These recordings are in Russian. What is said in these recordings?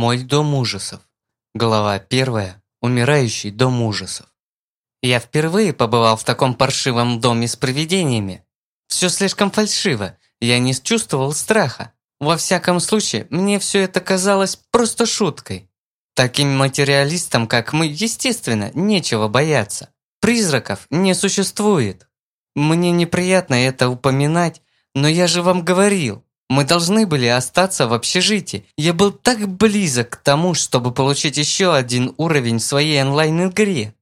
Мой дом ужасов. Глава первая. Умирающий дом ужасов. Я впервые побывал в таком паршивом доме с привидениями. Все слишком фальшиво. Я не чувствовал страха. Во всяком случае, мне все это казалось просто шуткой. Таким материалистам, как мы, естественно, нечего бояться. Призраков не существует. Мне неприятно это упоминать, но я же вам говорил, мы должны были остаться в общежитии. Я был так близок к тому, чтобы получить еще один уровень в своей онлайн-игре.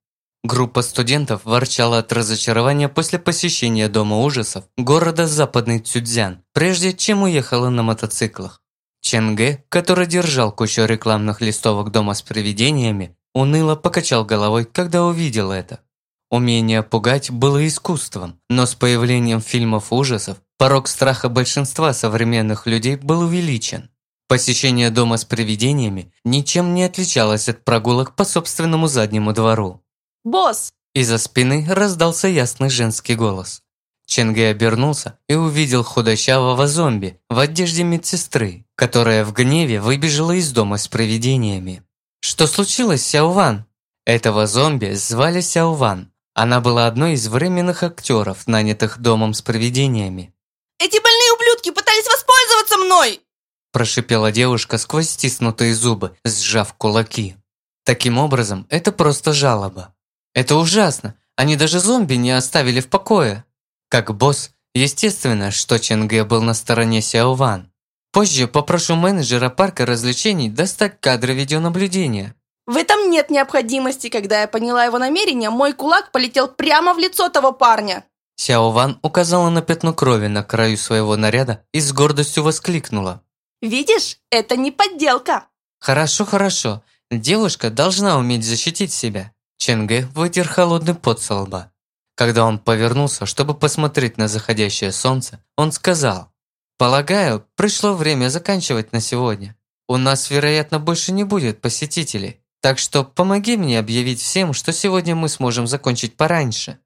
Группа студентов ворчала от разочарования после посещения Дома ужасов города Западный Цюдзян, прежде чем уехала на мотоциклах. Ченге, который держал кучу рекламных листовок дома с привидениями, уныло покачал головой, когда увидел это. Умение пугать было искусством, но с появлением фильмов ужасов порог страха большинства современных людей был увеличен. Посещение дома с привидениями ничем не отличалось от прогулок по собственному заднему двору. «Босс!» Из-за спины раздался ясный женский голос. Ченге обернулся и увидел худощавого зомби в одежде медсестры, которая в гневе выбежала из дома с привидениями. «Что случилось, Сяован?» Этого зомби звали Сяован, она была одной из временных актеров, нанятых домом с привидениями. «Эти больные ублюдки пытались воспользоваться мной!» Прошипела девушка сквозь стиснутые зубы, сжав кулаки. Таким образом, это просто жалоба. Это ужасно, они даже зомби не оставили в покое. Как босс, естественно, что Ченге был на стороне Сяо Ван. Позже попрошу менеджера парка развлечений достать кадры видеонаблюдения. В этом нет необходимости. Когда я поняла его намерение, мой кулак полетел прямо в лицо того парня. Сяо Ван указала на пятно крови на краю своего наряда и с гордостью воскликнула. «Видишь, это не подделка!» «Хорошо, хорошо. Девушка должна уметь защитить себя». Ченге вытер холодный пот со лба. Когда он повернулся, чтобы посмотреть на заходящее солнце, он сказал, «Полагаю, пришло время заканчивать на сегодня. У нас, вероятно, больше не будет посетителей. Так что помоги мне объявить всем, что сегодня мы сможем закончить пораньше».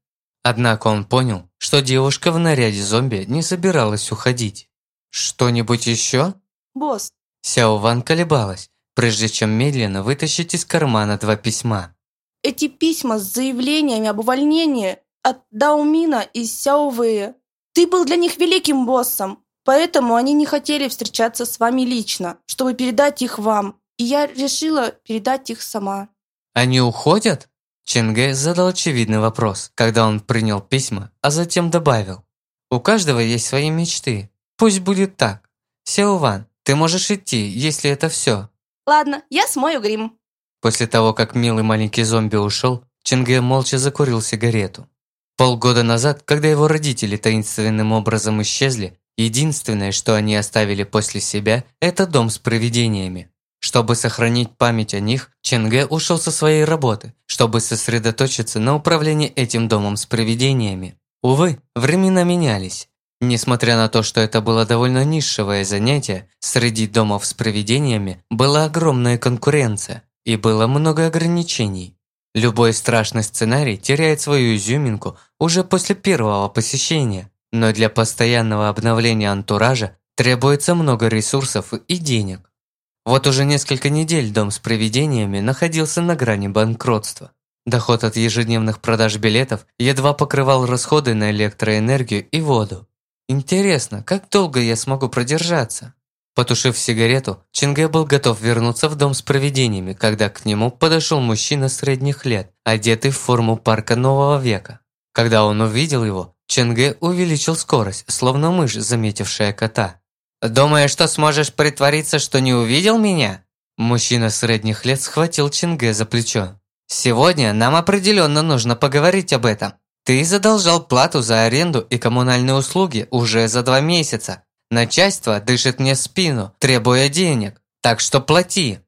Однако он понял, что девушка в наряде зомби не собиралась уходить. «Что-нибудь еще?» «Босс». Сяо Ван колебалась, прежде чем медленно вытащить из кармана два письма. «Эти письма с заявлениями об увольнении от Даумина и Сяо Вэя. Ты был для них великим боссом, поэтому они не хотели встречаться с вами лично, чтобы передать их вам и я решила передать их сама. Они уходят? Ченге задал очевидный вопрос, когда он принял письма, а затем добавил. У каждого есть свои мечты. Пусть будет так. Сеуван, ты можешь идти, если это все. Ладно, я смою грим. После того, как милый маленький зомби ушел, Ченге молча закурил сигарету. Полгода назад, когда его родители таинственным образом исчезли, единственное, что они оставили после себя, это дом с привидениями. Чтобы сохранить память о них, Ченге ушел со своей работы, чтобы сосредоточиться на управлении этим домом с привидениями. Увы, времена менялись. Несмотря на то, что это было довольно нишевое занятие, среди домов с привидениями была огромная конкуренция и было много ограничений. Любой страшный сценарий теряет свою изюминку уже после первого посещения, но для постоянного обновления антуража требуется много ресурсов и денег. Вот уже несколько недель дом с привидениями находился на грани банкротства. Доход от ежедневных продаж билетов едва покрывал расходы на электроэнергию и воду. Интересно, как долго я смогу продержаться? Потушив сигарету, Чинге был готов вернуться в дом с привидениями, когда к нему подошел мужчина средних лет, одетый в форму парка нового века. Когда он увидел его, Ченге увеличил скорость, словно мышь, заметившая кота. «Думаешь, что сможешь притвориться, что не увидел меня?» Мужчина средних лет схватил Чинге за плечо. «Сегодня нам определенно нужно поговорить об этом. Ты задолжал плату за аренду и коммунальные услуги уже за два месяца. Начальство дышит мне в спину, требуя денег. Так что плати».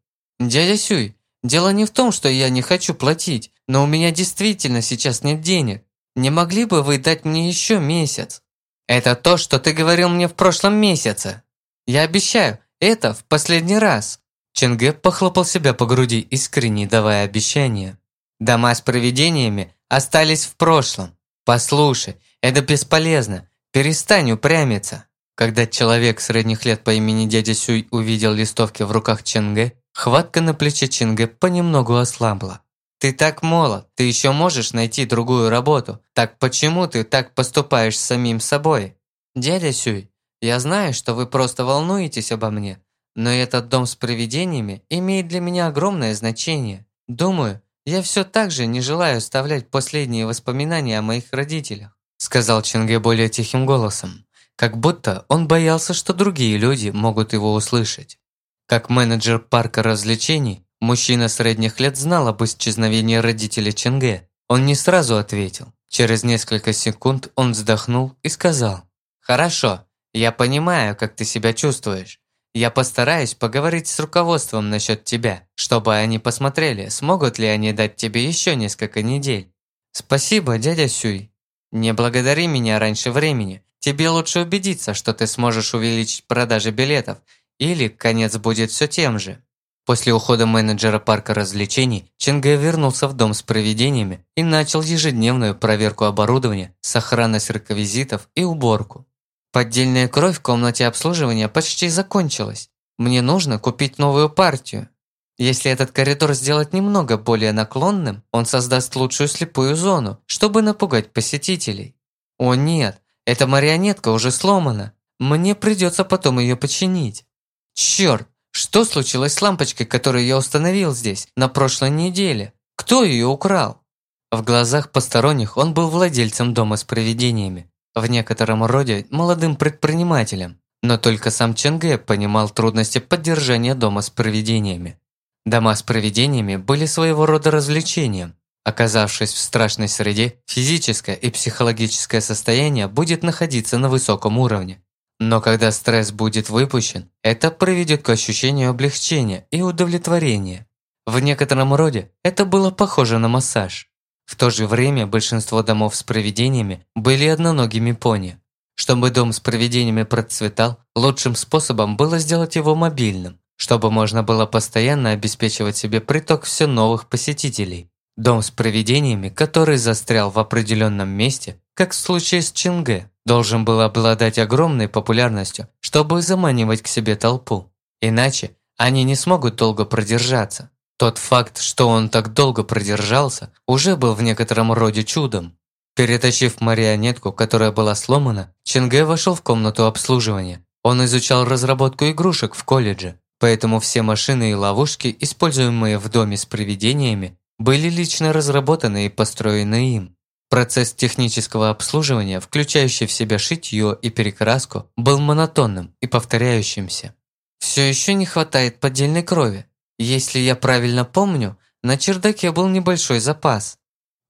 «Дядя Сюй, дело не в том, что я не хочу платить, но у меня действительно сейчас нет денег. Не могли бы вы дать мне еще месяц?» Это то, что ты говорил мне в прошлом месяце. Я обещаю, это в последний раз. Ченге похлопал себя по груди, искренне давая обещание. Дома с провидениями остались в прошлом. Послушай, это бесполезно. Перестань упрямиться. Когда человек средних лет по имени дядя Сюй увидел листовки в руках Ченге, Хватка на плече Чинге понемногу ослабла. «Ты так молод, ты еще можешь найти другую работу. Так почему ты так поступаешь с самим собой?» «Дядя Сюй, я знаю, что вы просто волнуетесь обо мне, но этот дом с привидениями имеет для меня огромное значение. Думаю, я все так же не желаю оставлять последние воспоминания о моих родителях», сказал Чинге более тихим голосом, как будто он боялся, что другие люди могут его услышать. Как менеджер парка развлечений, Мужчина средних лет знал об исчезновении родителей Ченге. Он не сразу ответил. Через несколько секунд он вздохнул и сказал. «Хорошо, я понимаю, как ты себя чувствуешь. Я постараюсь поговорить с руководством насчет тебя, чтобы они посмотрели, смогут ли они дать тебе еще несколько недель. Спасибо, дядя Сюй. Не благодари меня раньше времени. Тебе лучше убедиться, что ты сможешь увеличить продажи билетов, или конец будет все тем же. После ухода менеджера парка развлечений Ченге вернулся в дом с проведениями и начал ежедневную проверку оборудования, сохранность реквизитов и уборку. Поддельная кровь в комнате обслуживания почти закончилась. Мне нужно купить новую партию. Если этот коридор сделать немного более наклонным, он создаст лучшую слепую зону, чтобы напугать посетителей. О нет, эта марионетка уже сломана. Мне придется потом ее починить. Черт, что случилось с лампочкой, которую я установил здесь на прошлой неделе? Кто ее украл? В глазах посторонних он был владельцем дома с привидениями, в некотором роде молодым предпринимателем, но только сам Ченге понимал трудности поддержания дома с привидениями. Дома с привидениями были своего рода развлечением. Оказавшись в страшной среде, физическое и психологическое состояние будет находиться на высоком уровне. Но когда стресс будет выпущен, это приведет к ощущению облегчения и удовлетворения. В некотором роде это было похоже на массаж. В то же время большинство домов с привидениями были одноногими пони. Чтобы дом с привидениями процветал, лучшим способом было сделать его мобильным, чтобы можно было постоянно обеспечивать себе приток все новых посетителей. Дом с привидениями, который застрял в определенном месте, как в случае с Чинге, должен был обладать огромной популярностью, чтобы заманивать к себе толпу. Иначе они не смогут долго продержаться. Тот факт, что он так долго продержался, уже был в некотором роде чудом. Перетащив марионетку, которая была сломана, Ченге вошел в комнату обслуживания. Он изучал разработку игрушек в колледже, поэтому все машины и ловушки, используемые в доме с привидениями, были лично разработаны и построены им. Процесс технического обслуживания, включающий в себя шитье и перекраску, был монотонным и повторяющимся. Все еще не хватает поддельной крови. Если я правильно помню, на чердаке был небольшой запас.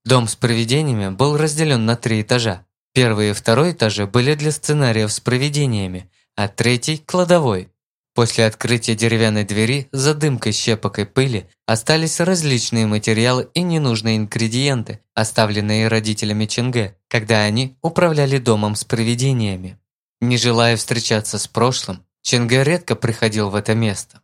Дом с привидениями был разделен на три этажа. Первый и второй этажи были для сценариев с привидениями, а третий – кладовой. После открытия деревянной двери за дымкой щепок и пыли остались различные материалы и ненужные ингредиенты, оставленные родителями Ченге, когда они управляли домом с привидениями. Не желая встречаться с прошлым, Ченге редко приходил в это место.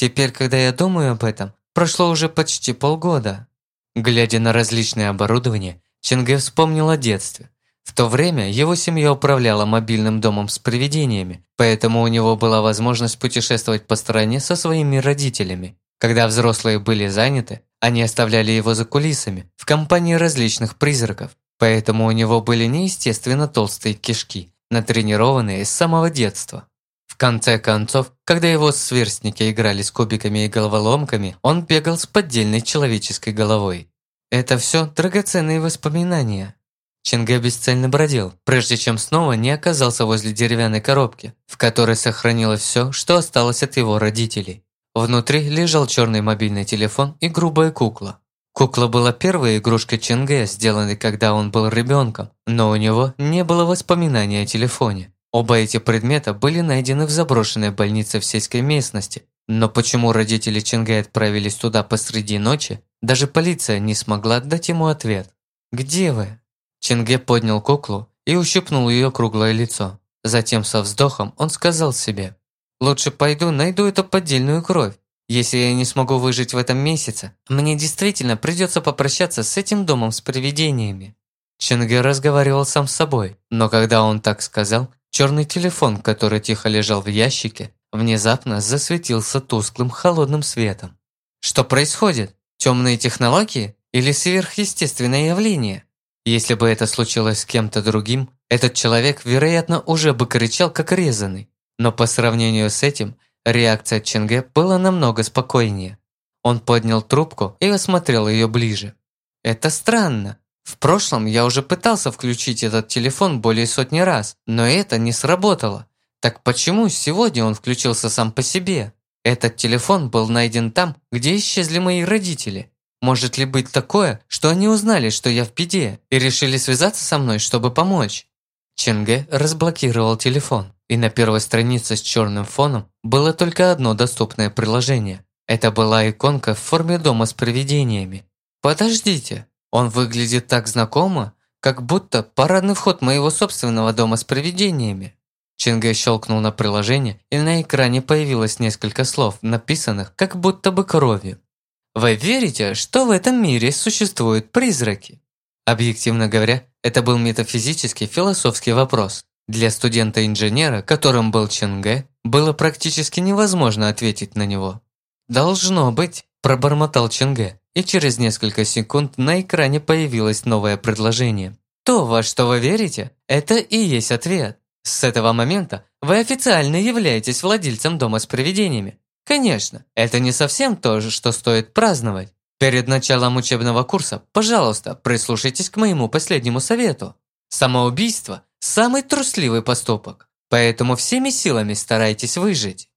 Теперь, когда я думаю об этом, прошло уже почти полгода. Глядя на различное оборудование, Ченге вспомнил о детстве, в то время его семья управляла мобильным домом с привидениями, поэтому у него была возможность путешествовать по стране со своими родителями. Когда взрослые были заняты, они оставляли его за кулисами, в компании различных призраков, поэтому у него были неестественно толстые кишки, натренированные с самого детства. Конце концов, когда его сверстники играли с кубиками и головоломками, он бегал с поддельной человеческой головой. Это все драгоценные воспоминания. Чинге бесцельно бродил, прежде чем снова не оказался возле деревянной коробки, в которой сохранилось все, что осталось от его родителей. Внутри лежал черный мобильный телефон и грубая кукла. Кукла была первой игрушкой Чинге, сделанной, когда он был ребенком, но у него не было воспоминаний о телефоне. Оба эти предмета были найдены в заброшенной больнице в сельской местности, но почему родители Чинге отправились туда посреди ночи, даже полиция не смогла дать ему ответ. «Где вы?» Чинге поднял куклу и ущипнул ее круглое лицо. Затем со вздохом он сказал себе, «Лучше пойду найду эту поддельную кровь. Если я не смогу выжить в этом месяце, мне действительно придется попрощаться с этим домом с привидениями». Чинге разговаривал сам с собой, но когда он так сказал, черный телефон, который тихо лежал в ящике, внезапно засветился тусклым холодным светом. Что происходит? Темные технологии или сверхъестественное явление? Если бы это случилось с кем-то другим, этот человек, вероятно, уже бы кричал как резанный. Но по сравнению с этим, реакция Ченге была намного спокойнее. Он поднял трубку и осмотрел ее ближе. Это странно. В прошлом я уже пытался включить этот телефон более сотни раз, но это не сработало. Так почему сегодня он включился сам по себе? Этот телефон был найден там, где исчезли мои родители. Может ли быть такое, что они узнали, что я в беде, и решили связаться со мной, чтобы помочь? Ченге разблокировал телефон, и на первой странице с черным фоном было только одно доступное приложение. Это была иконка в форме дома с привидениями. Подождите, он выглядит так знакомо, как будто парадный вход моего собственного дома с привидениями. Чингай щелкнул на приложение, и на экране появилось несколько слов, написанных как будто бы кровью. «Вы верите, что в этом мире существуют призраки?» Объективно говоря, это был метафизический философский вопрос. Для студента-инженера, которым был Чинге, было практически невозможно ответить на него. «Должно быть», – пробормотал Чинге, и через несколько секунд на экране появилось новое предложение. «То, во что вы верите, это и есть ответ. С этого момента вы официально являетесь владельцем дома с привидениями. Конечно, это не совсем то же, что стоит праздновать. Перед началом учебного курса, пожалуйста, прислушайтесь к моему последнему совету. Самоубийство – самый трусливый поступок, поэтому всеми силами старайтесь выжить.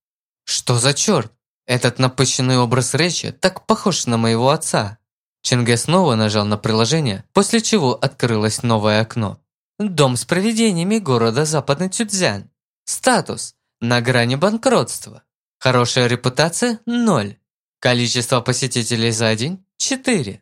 Что за черт? Этот напыщенный образ речи так похож на моего отца. Ченге снова нажал на приложение, после чего открылось новое окно. Дом с привидениями города Западный Цюцзян. Статус – на грани банкротства. Хорошая репутация – 0. Количество посетителей за день – 4.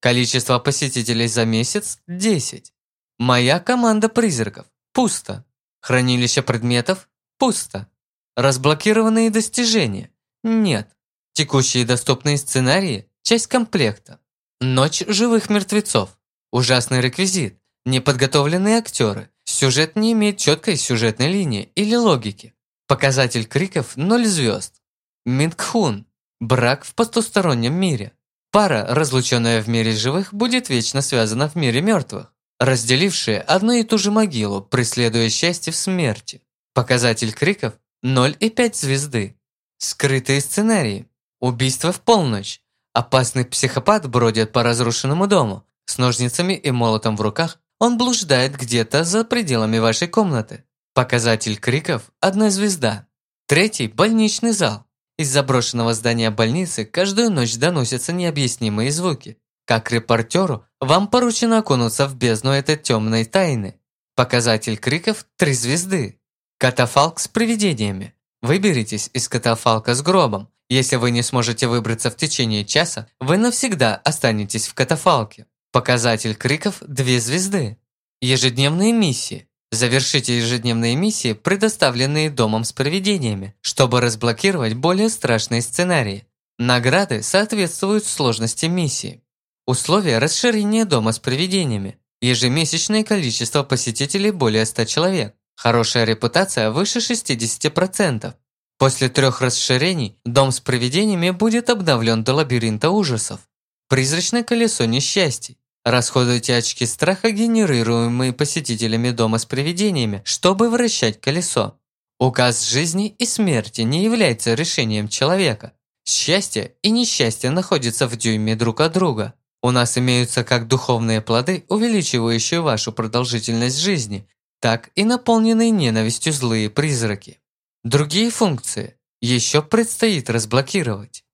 Количество посетителей за месяц – 10. Моя команда призраков – пусто. Хранилище предметов – пусто. Разблокированные достижения – нет. Текущие доступные сценарии – часть комплекта. Ночь живых мертвецов – ужасный реквизит. Неподготовленные актеры. Сюжет не имеет четкой сюжетной линии или логики. Показатель криков – 0 звезд. Мингхун. Брак в потустороннем мире. Пара, разлученная в мире живых, будет вечно связана в мире мертвых, разделившие одну и ту же могилу, преследуя счастье в смерти. Показатель криков – 0,5 звезды. Скрытые сценарии. Убийство в полночь. Опасный психопат бродит по разрушенному дому. С ножницами и молотом в руках он блуждает где-то за пределами вашей комнаты. Показатель криков – одна звезда. Третий – больничный зал. Из заброшенного здания больницы каждую ночь доносятся необъяснимые звуки. Как репортеру, вам поручено окунуться в бездну этой темной тайны. Показатель криков – три звезды. Катафалк с привидениями. Выберитесь из катафалка с гробом. Если вы не сможете выбраться в течение часа, вы навсегда останетесь в катафалке. Показатель криков – две звезды. Ежедневные миссии. Завершите ежедневные миссии, предоставленные Домом с привидениями, чтобы разблокировать более страшные сценарии. Награды соответствуют сложности миссии. Условия расширения Дома с привидениями. Ежемесячное количество посетителей более 100 человек. Хорошая репутация выше 60%. После трех расширений Дом с привидениями будет обновлен до лабиринта ужасов. Призрачное колесо несчастий. Расходуйте очки страха, генерируемые посетителями дома с привидениями, чтобы вращать колесо. Указ жизни и смерти не является решением человека. Счастье и несчастье находятся в дюйме друг от друга. У нас имеются как духовные плоды, увеличивающие вашу продолжительность жизни, так и наполненные ненавистью злые призраки. Другие функции еще предстоит разблокировать.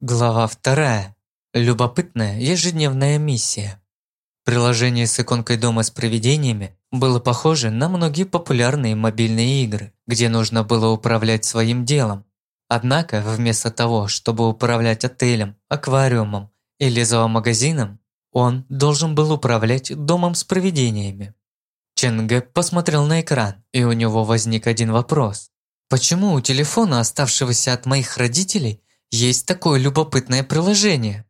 Глава вторая. Любопытная ежедневная миссия. Приложение с иконкой дома с привидениями было похоже на многие популярные мобильные игры, где нужно было управлять своим делом. Однако, вместо того, чтобы управлять отелем, аквариумом или зоомагазином, он должен был управлять домом с привидениями. Ченге посмотрел на экран, и у него возник один вопрос. Почему у телефона, оставшегося от моих родителей, есть такое любопытное приложение?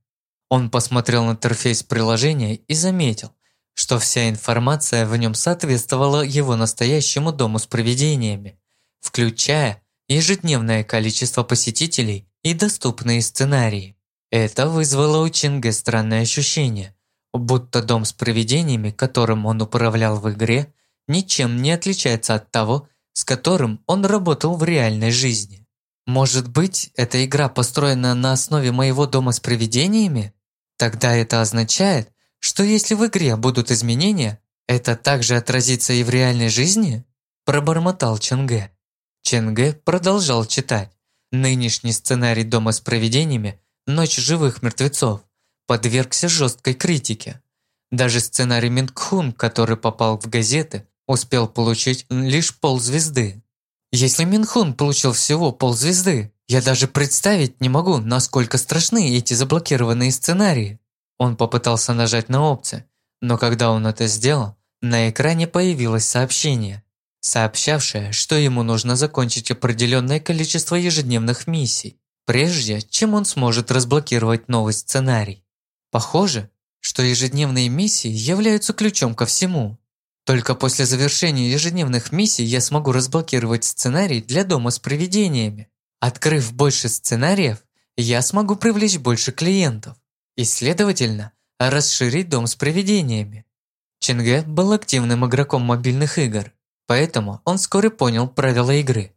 Он посмотрел на интерфейс приложения и заметил, что вся информация в нем соответствовала его настоящему дому с привидениями, включая ежедневное количество посетителей и доступные сценарии. Это вызвало у Чинге странное ощущение, будто дом с привидениями, которым он управлял в игре, ничем не отличается от того, с которым он работал в реальной жизни. Может быть, эта игра построена на основе моего дома с привидениями? Тогда это означает, что если в игре будут изменения, это также отразится и в реальной жизни? Пробормотал Ченге. Ченге продолжал читать. Нынешний сценарий дома с привидениями «Ночь живых мертвецов» подвергся жесткой критике. Даже сценарий Мингхун, который попал в газеты, успел получить лишь ползвезды. Если Минхун получил всего ползвезды, я даже представить не могу, насколько страшны эти заблокированные сценарии. Он попытался нажать на опции, но когда он это сделал, на экране появилось сообщение, сообщавшее, что ему нужно закончить определенное количество ежедневных миссий, прежде чем он сможет разблокировать новый сценарий. Похоже, что ежедневные миссии являются ключом ко всему. Только после завершения ежедневных миссий я смогу разблокировать сценарий для дома с привидениями. Открыв больше сценариев, я смогу привлечь больше клиентов и, следовательно, расширить дом с привидениями. Чинге был активным игроком мобильных игр, поэтому он вскоре понял правила игры.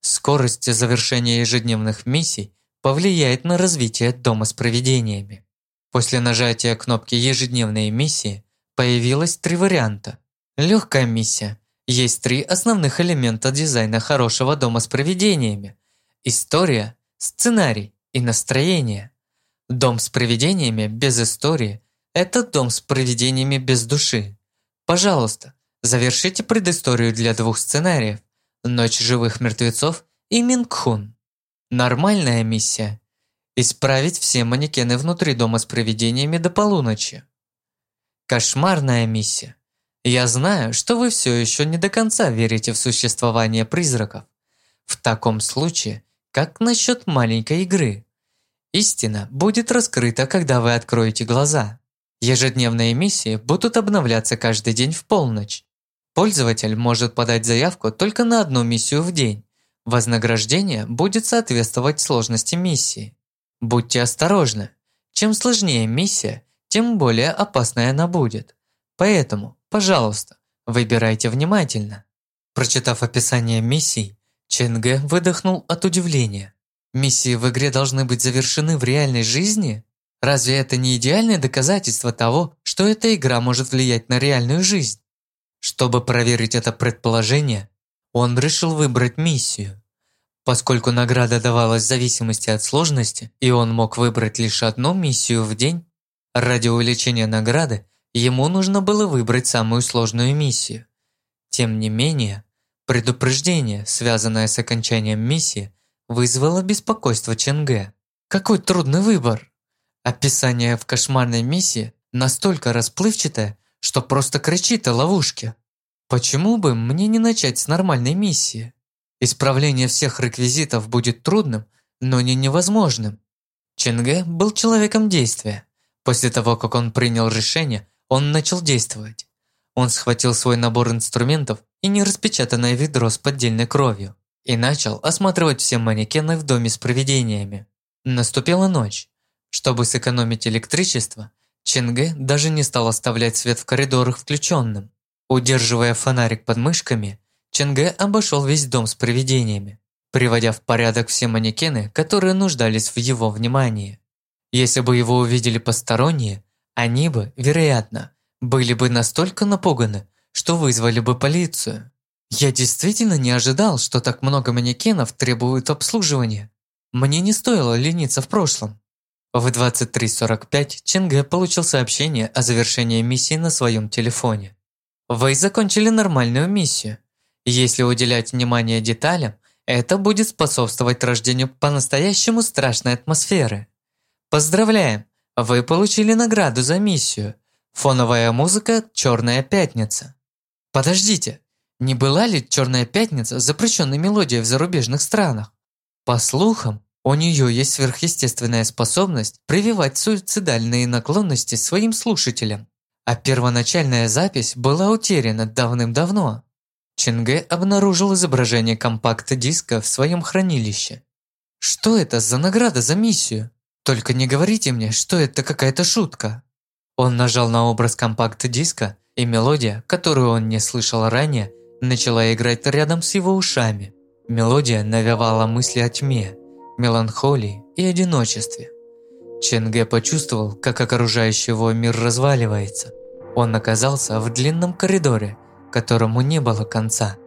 Скорость завершения ежедневных миссий повлияет на развитие дома с привидениями. После нажатия кнопки «Ежедневные миссии» появилось три варианта – Легкая миссия. Есть три основных элемента дизайна хорошего дома с привидениями. История, сценарий и настроение. Дом с привидениями без истории – это дом с привидениями без души. Пожалуйста, завершите предысторию для двух сценариев «Ночь живых мертвецов» и «Мингхун». Нормальная миссия – исправить все манекены внутри дома с привидениями до полуночи. Кошмарная миссия – я знаю, что вы все еще не до конца верите в существование призраков. В таком случае, как насчет маленькой игры? Истина будет раскрыта, когда вы откроете глаза. Ежедневные миссии будут обновляться каждый день в полночь. Пользователь может подать заявку только на одну миссию в день. Вознаграждение будет соответствовать сложности миссии. Будьте осторожны. Чем сложнее миссия, тем более опасной она будет. Поэтому Пожалуйста, выбирайте внимательно. Прочитав описание миссий, Ченге выдохнул от удивления. Миссии в игре должны быть завершены в реальной жизни? Разве это не идеальное доказательство того, что эта игра может влиять на реальную жизнь? Чтобы проверить это предположение, он решил выбрать миссию. Поскольку награда давалась в зависимости от сложности, и он мог выбрать лишь одну миссию в день, ради увеличения награды Ему нужно было выбрать самую сложную миссию. Тем не менее, предупреждение, связанное с окончанием миссии, вызвало беспокойство Ченге. Какой трудный выбор! Описание в кошмарной миссии настолько расплывчатое, что просто кричит о ловушке. Почему бы мне не начать с нормальной миссии? Исправление всех реквизитов будет трудным, но не невозможным. Ченге был человеком действия. После того, как он принял решение, он начал действовать. Он схватил свой набор инструментов и нераспечатанное ведро с поддельной кровью и начал осматривать все манекены в доме с привидениями. Наступила ночь. Чтобы сэкономить электричество, Ченге даже не стал оставлять свет в коридорах включенным. Удерживая фонарик под мышками, Ченге обошел весь дом с привидениями, приводя в порядок все манекены, которые нуждались в его внимании. Если бы его увидели посторонние, они бы, вероятно, были бы настолько напуганы, что вызвали бы полицию. Я действительно не ожидал, что так много манекенов требуют обслуживания. Мне не стоило лениться в прошлом. В 23.45 Ченге получил сообщение о завершении миссии на своем телефоне. Вы закончили нормальную миссию. Если уделять внимание деталям, это будет способствовать рождению по-настоящему страшной атмосферы. Поздравляем! Вы получили награду за миссию. Фоновая музыка «Черная пятница». Подождите, не была ли «Черная пятница» запрещенной мелодией в зарубежных странах? По слухам, у нее есть сверхъестественная способность прививать суицидальные наклонности своим слушателям, а первоначальная запись была утеряна давным-давно. Чинге обнаружил изображение компакт-диска в своем хранилище. Что это за награда за миссию? Только не говорите мне, что это какая-то шутка. Он нажал на образ компакт-диска, и мелодия, которую он не слышал ранее, начала играть рядом с его ушами. Мелодия навевала мысли о тьме, меланхолии и одиночестве. Ченге почувствовал, как окружающий его мир разваливается. Он оказался в длинном коридоре, которому не было конца –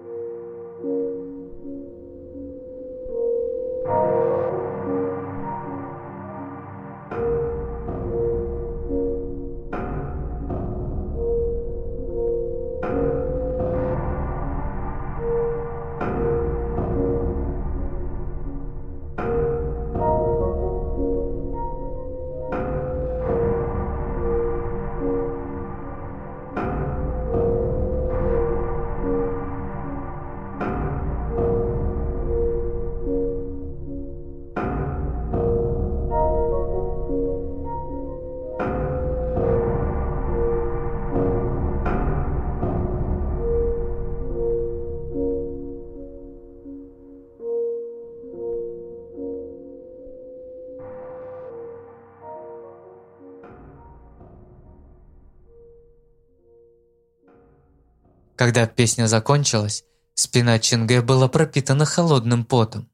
Когда песня закончилась, спина Чинге была пропитана холодным потом.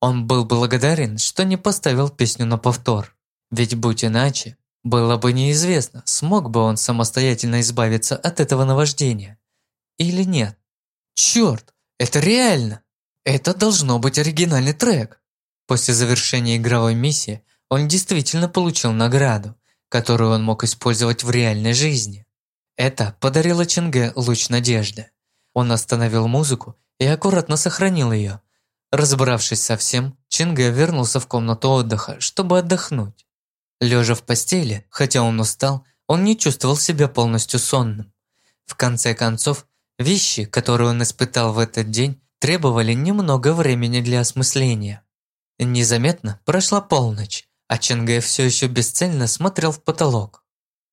Он был благодарен, что не поставил песню на повтор. Ведь будь иначе, было бы неизвестно, смог бы он самостоятельно избавиться от этого наваждения. Или нет. Черт, это реально! Это должно быть оригинальный трек. После завершения игровой миссии он действительно получил награду, которую он мог использовать в реальной жизни. Это подарило Ченге луч надежды. Он остановил музыку и аккуратно сохранил ее. Разобравшись со всем, Ченге вернулся в комнату отдыха, чтобы отдохнуть. Лежа в постели, хотя он устал, он не чувствовал себя полностью сонным. В конце концов, вещи, которые он испытал в этот день, требовали немного времени для осмысления. Незаметно прошла полночь, а Ченге все еще бесцельно смотрел в потолок.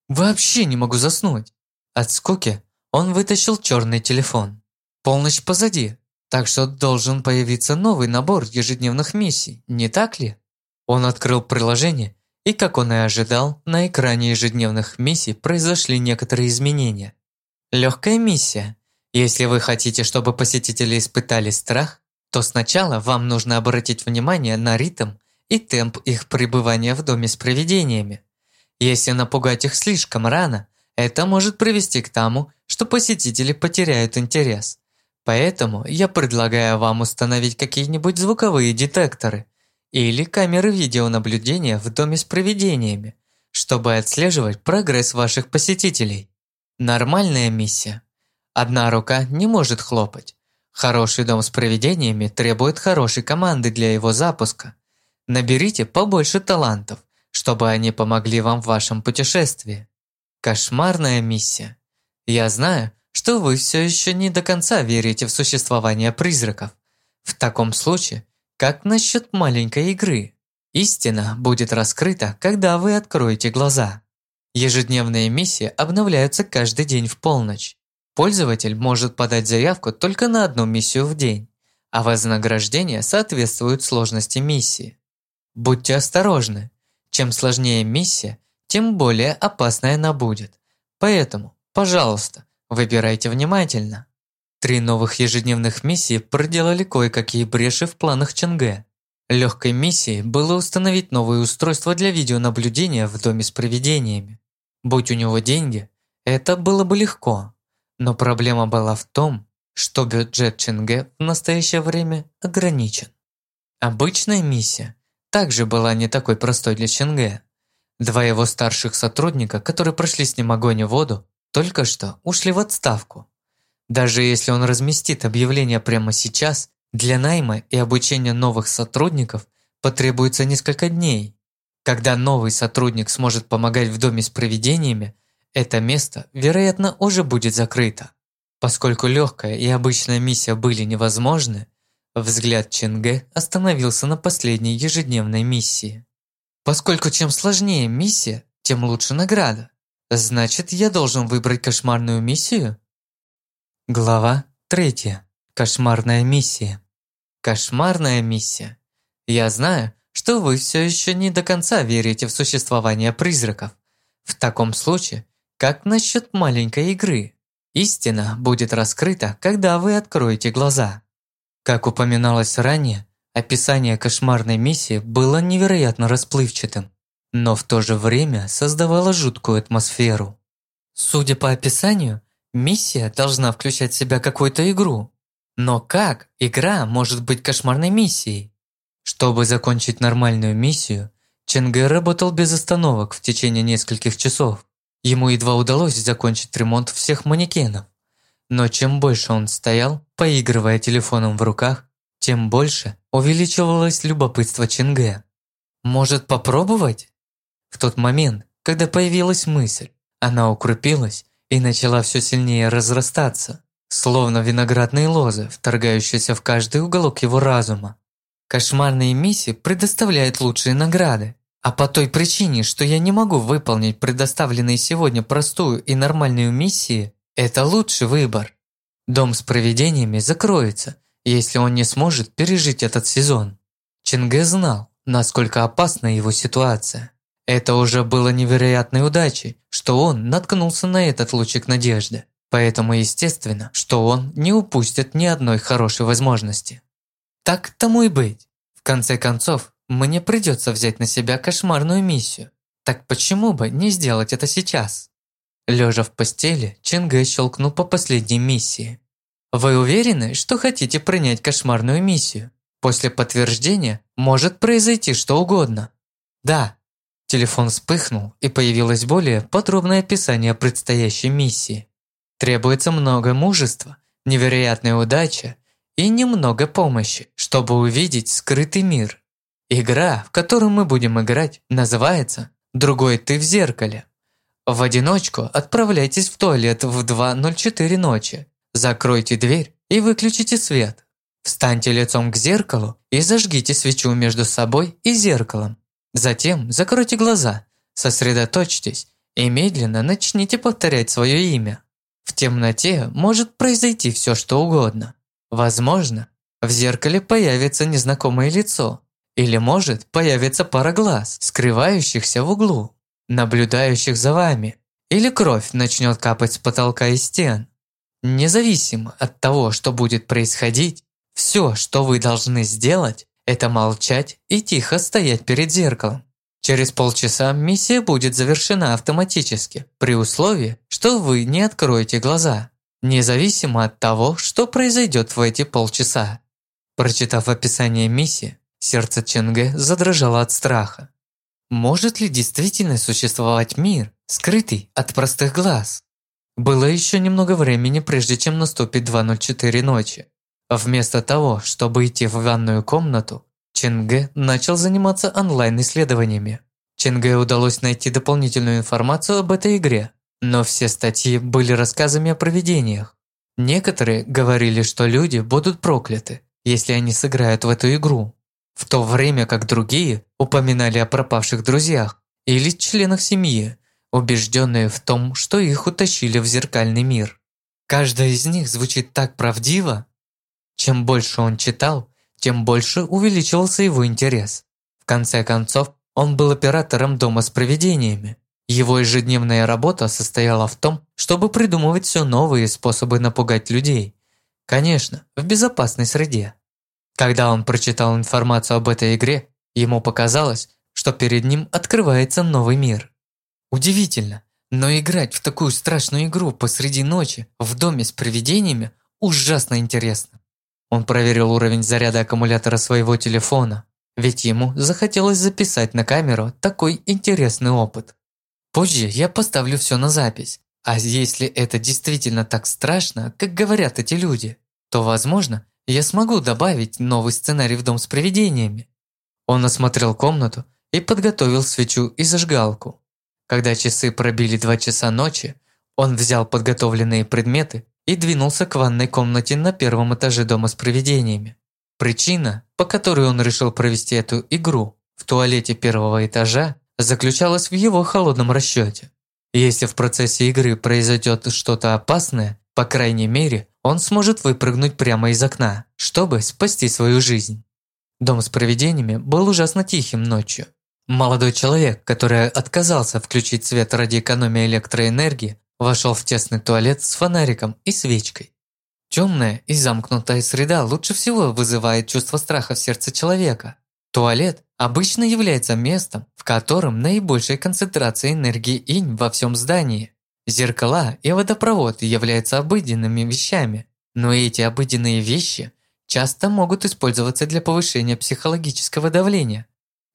«Вообще не могу заснуть!» От скуки он вытащил черный телефон. Полночь позади, так что должен появиться новый набор ежедневных миссий, не так ли? Он открыл приложение, и, как он и ожидал, на экране ежедневных миссий произошли некоторые изменения. Легкая миссия. Если вы хотите, чтобы посетители испытали страх, то сначала вам нужно обратить внимание на ритм и темп их пребывания в доме с привидениями. Если напугать их слишком рано, это может привести к тому, что посетители потеряют интерес. Поэтому я предлагаю вам установить какие-нибудь звуковые детекторы или камеры видеонаблюдения в доме с привидениями, чтобы отслеживать прогресс ваших посетителей. Нормальная миссия. Одна рука не может хлопать. Хороший дом с привидениями требует хорошей команды для его запуска. Наберите побольше талантов, чтобы они помогли вам в вашем путешествии. Кошмарная миссия. Я знаю, что вы все еще не до конца верите в существование призраков. В таком случае, как насчет маленькой игры? Истина будет раскрыта, когда вы откроете глаза. Ежедневные миссии обновляются каждый день в полночь. Пользователь может подать заявку только на одну миссию в день, а вознаграждение соответствует сложности миссии. Будьте осторожны. Чем сложнее миссия, тем более опасной она будет. Поэтому, пожалуйста, выбирайте внимательно. Три новых ежедневных миссии проделали кое-какие бреши в планах Чанге. Легкой миссией было установить новое устройство для видеонаблюдения в доме с привидениями. Будь у него деньги, это было бы легко. Но проблема была в том, что бюджет Ченге в настоящее время ограничен. Обычная миссия также была не такой простой для Ченге. Два его старших сотрудника, которые прошли с ним огонь и воду, только что ушли в отставку. Даже если он разместит объявление прямо сейчас, для найма и обучения новых сотрудников потребуется несколько дней. Когда новый сотрудник сможет помогать в доме с привидениями, это место, вероятно, уже будет закрыто. Поскольку легкая и обычная миссия были невозможны, взгляд Ченге остановился на последней ежедневной миссии. Поскольку чем сложнее миссия, тем лучше награда. Значит, я должен выбрать кошмарную миссию? Глава Третье. Кошмарная миссия. Кошмарная миссия. Я знаю, что вы все еще не до конца верите в существование призраков. В таком случае, как насчет маленькой игры? Истина будет раскрыта, когда вы откроете глаза. Как упоминалось ранее, описание кошмарной миссии было невероятно расплывчатым, но в то же время создавало жуткую атмосферу. Судя по описанию, миссия должна включать в себя какую-то игру. Но как игра может быть кошмарной миссией? Чтобы закончить нормальную миссию, Ченге работал без остановок в течение нескольких часов. Ему едва удалось закончить ремонт всех манекенов. Но чем больше он стоял, поигрывая телефоном в руках, тем больше увеличивалось любопытство Ченге. Может попробовать? В тот момент, когда появилась мысль, она укрепилась и начала все сильнее разрастаться, словно виноградные лозы, вторгающиеся в каждый уголок его разума. Кошмарные миссии предоставляют лучшие награды, а по той причине, что я не могу выполнить предоставленные сегодня простую и нормальную миссии, это лучший выбор. Дом с провидениями закроется, если он не сможет пережить этот сезон. Чинге знал, насколько опасна его ситуация. Это уже было невероятной удачей, что он наткнулся на этот лучик надежды. Поэтому естественно, что он не упустит ни одной хорошей возможности. Так тому и быть. В конце концов, мне придется взять на себя кошмарную миссию. Так почему бы не сделать это сейчас? Лежа в постели, Чингэ щелкнул по последней миссии. Вы уверены, что хотите принять кошмарную миссию? После подтверждения может произойти что угодно. Да, Телефон вспыхнул, и появилось более подробное описание предстоящей миссии. Требуется много мужества, невероятная удача и немного помощи, чтобы увидеть скрытый мир. Игра, в которую мы будем играть, называется «Другой ты в зеркале». В одиночку отправляйтесь в туалет в 2.04 ночи, закройте дверь и выключите свет. Встаньте лицом к зеркалу и зажгите свечу между собой и зеркалом. Затем закройте глаза, сосредоточьтесь и медленно начните повторять свое имя. В темноте может произойти все, что угодно. Возможно, в зеркале появится незнакомое лицо, или может появиться пара глаз, скрывающихся в углу, наблюдающих за вами, или кровь начнет капать с потолка и стен. Независимо от того, что будет происходить, все, что вы должны сделать, это молчать и тихо стоять перед зеркалом. Через полчаса миссия будет завершена автоматически, при условии, что вы не откроете глаза, независимо от того, что произойдет в эти полчаса. Прочитав описание миссии, сердце Ченге задрожало от страха. Может ли действительно существовать мир, скрытый от простых глаз? Было еще немного времени, прежде чем наступит 2.04 ночи. Вместо того, чтобы идти в ванную комнату, Ченге начал заниматься онлайн-исследованиями. Ченге удалось найти дополнительную информацию об этой игре, но все статьи были рассказами о провидениях. Некоторые говорили, что люди будут прокляты, если они сыграют в эту игру, в то время как другие упоминали о пропавших друзьях или членах семьи, убежденные в том, что их утащили в зеркальный мир. Каждая из них звучит так правдиво, чем больше он читал, тем больше увеличивался его интерес. В конце концов, он был оператором дома с привидениями. Его ежедневная работа состояла в том, чтобы придумывать все новые способы напугать людей. Конечно, в безопасной среде. Когда он прочитал информацию об этой игре, ему показалось, что перед ним открывается новый мир. Удивительно, но играть в такую страшную игру посреди ночи в доме с привидениями ужасно интересно. Он проверил уровень заряда аккумулятора своего телефона, ведь ему захотелось записать на камеру такой интересный опыт. Позже я поставлю все на запись, а если это действительно так страшно, как говорят эти люди, то, возможно, я смогу добавить новый сценарий в дом с привидениями. Он осмотрел комнату и подготовил свечу и зажигалку. Когда часы пробили два часа ночи, он взял подготовленные предметы и двинулся к ванной комнате на первом этаже дома с привидениями. Причина, по которой он решил провести эту игру в туалете первого этажа, заключалась в его холодном расчете. Если в процессе игры произойдет что-то опасное, по крайней мере, он сможет выпрыгнуть прямо из окна, чтобы спасти свою жизнь. Дом с привидениями был ужасно тихим ночью. Молодой человек, который отказался включить свет ради экономии электроэнергии, вошел в тесный туалет с фонариком и свечкой. Темная и замкнутая среда лучше всего вызывает чувство страха в сердце человека. Туалет обычно является местом, в котором наибольшая концентрация энергии инь во всем здании. Зеркала и водопровод являются обыденными вещами, но эти обыденные вещи часто могут использоваться для повышения психологического давления.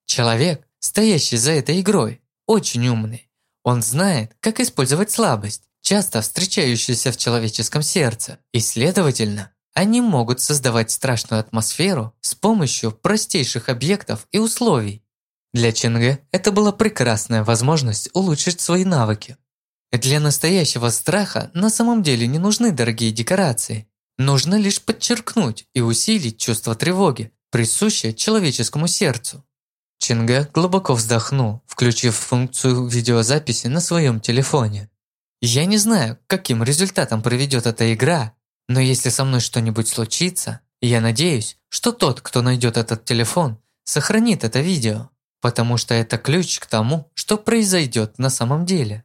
Человек, стоящий за этой игрой, очень умный. Он знает, как использовать слабость, часто встречающуюся в человеческом сердце, и, следовательно, они могут создавать страшную атмосферу с помощью простейших объектов и условий. Для Ченге это была прекрасная возможность улучшить свои навыки. Для настоящего страха на самом деле не нужны дорогие декорации. Нужно лишь подчеркнуть и усилить чувство тревоги, присущее человеческому сердцу. Чинга глубоко вздохнул, включив функцию видеозаписи на своем телефоне. «Я не знаю, каким результатом приведет эта игра, но если со мной что-нибудь случится, я надеюсь, что тот, кто найдет этот телефон, сохранит это видео, потому что это ключ к тому, что произойдет на самом деле».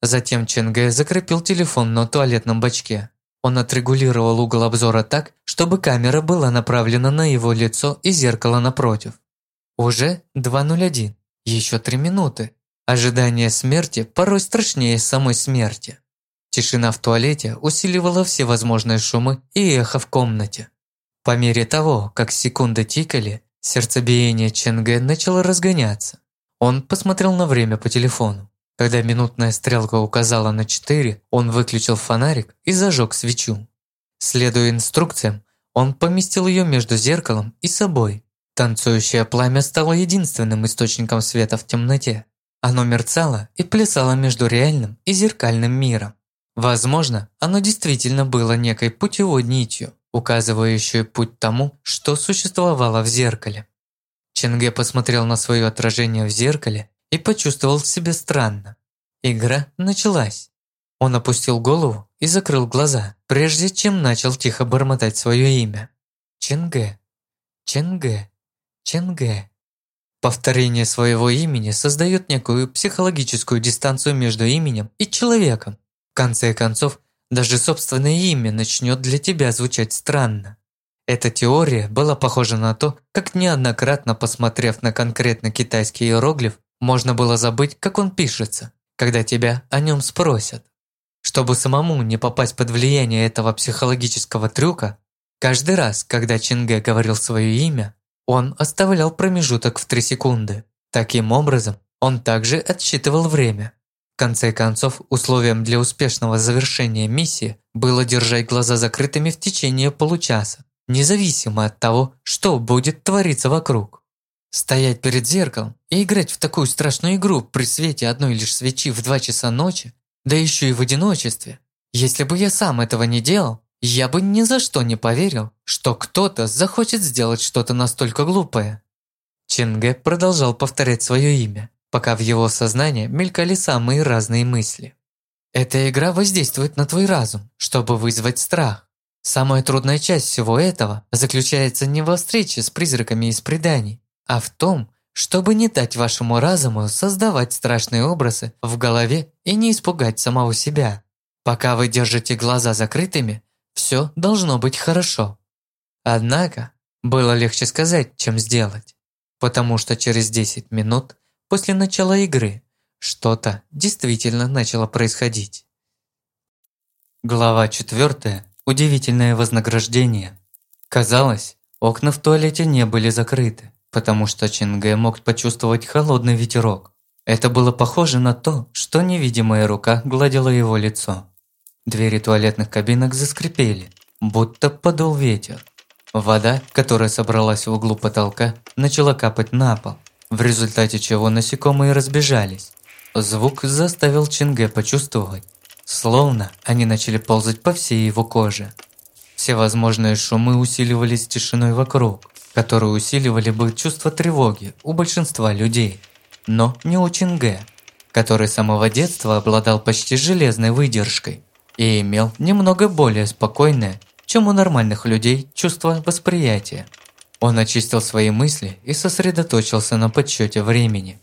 Затем Ченге закрепил телефон на туалетном бачке. Он отрегулировал угол обзора так, чтобы камера была направлена на его лицо и зеркало напротив. Уже 2.01. Еще три минуты. Ожидание смерти порой страшнее самой смерти. Тишина в туалете усиливала все возможные шумы и эхо в комнате. По мере того, как секунды тикали, сердцебиение Ченге начало разгоняться. Он посмотрел на время по телефону. Когда минутная стрелка указала на 4, он выключил фонарик и зажег свечу. Следуя инструкциям, он поместил ее между зеркалом и собой. Танцующее пламя стало единственным источником света в темноте. Оно мерцало и плясало между реальным и зеркальным миром. Возможно, оно действительно было некой путевой нитью, указывающей путь тому, что существовало в зеркале. Ченге посмотрел на свое отражение в зеркале и почувствовал себя странно. Игра началась. Он опустил голову и закрыл глаза, прежде чем начал тихо бормотать свое имя. Ченге, Ченге, Ченге. Повторение своего имени создает некую психологическую дистанцию между именем и человеком. В конце концов, даже собственное имя начнет для тебя звучать странно. Эта теория была похожа на то, как неоднократно посмотрев на конкретно китайский иероглиф, можно было забыть, как он пишется, когда тебя о нем спросят. Чтобы самому не попасть под влияние этого психологического трюка, каждый раз, когда Чинге говорил свое имя, он оставлял промежуток в 3 секунды. Таким образом, он также отсчитывал время. В конце концов, условием для успешного завершения миссии было держать глаза закрытыми в течение получаса, независимо от того, что будет твориться вокруг. Стоять перед зеркалом и играть в такую страшную игру при свете одной лишь свечи в 2 часа ночи, да еще и в одиночестве. Если бы я сам этого не делал, я бы ни за что не поверил, что кто-то захочет сделать что-то настолько глупое. Ченге продолжал повторять свое имя, пока в его сознании мелькали самые разные мысли. Эта игра воздействует на твой разум, чтобы вызвать страх. Самая трудная часть всего этого заключается не во встрече с призраками из преданий, а в том, чтобы не дать вашему разуму создавать страшные образы в голове и не испугать самого себя. Пока вы держите глаза закрытыми, все должно быть хорошо. Однако, было легче сказать, чем сделать, потому что через 10 минут после начала игры что-то действительно начало происходить. Глава 4. Удивительное вознаграждение. Казалось, окна в туалете не были закрыты потому что Чинге мог почувствовать холодный ветерок. Это было похоже на то, что невидимая рука гладила его лицо. Двери туалетных кабинок заскрипели, будто подул ветер. Вода, которая собралась в углу потолка, начала капать на пол, в результате чего насекомые разбежались. Звук заставил Чинге почувствовать, словно они начали ползать по всей его коже. Все возможные шумы усиливались тишиной вокруг которые усиливали бы чувство тревоги у большинства людей, но не у Чинге, который с самого детства обладал почти железной выдержкой. И имел немного более спокойное, чем у нормальных людей, чувство восприятия. Он очистил свои мысли и сосредоточился на подсчете времени.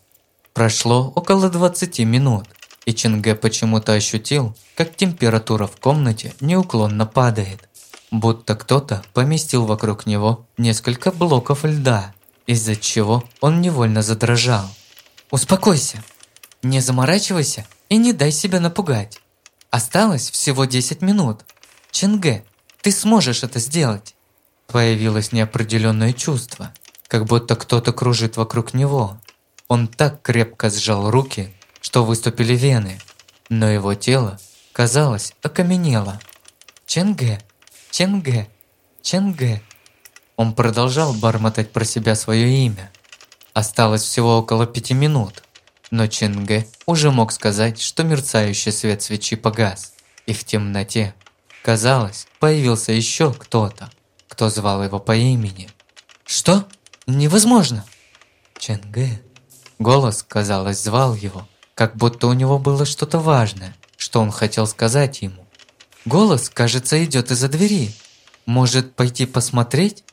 Прошло около 20 минут, и Чинге почему-то ощутил, как температура в комнате неуклонно падает, будто кто-то поместил вокруг него несколько блоков льда, из-за чего он невольно задрожал. «Успокойся, не заморачивайся и не дай себя напугать. Осталось всего 10 минут. Чинге, ты сможешь это сделать!» Появилось неопределенное чувство, как будто кто-то кружит вокруг него. Он так крепко сжал руки, что выступили вены, но его тело, казалось, окаменело. «Ченге! Ченге! Ченге!» Он продолжал бормотать про себя свое имя. Осталось всего около пяти минут, но Ченге уже мог сказать, что мерцающий свет свечи погас, и в темноте, казалось, появился еще кто-то кто звал его по имени. «Что? Невозможно!» «Ченге!» Голос, казалось, звал его, как будто у него было что-то важное, что он хотел сказать ему. «Голос, кажется, идет из-за двери. Может, пойти посмотреть?»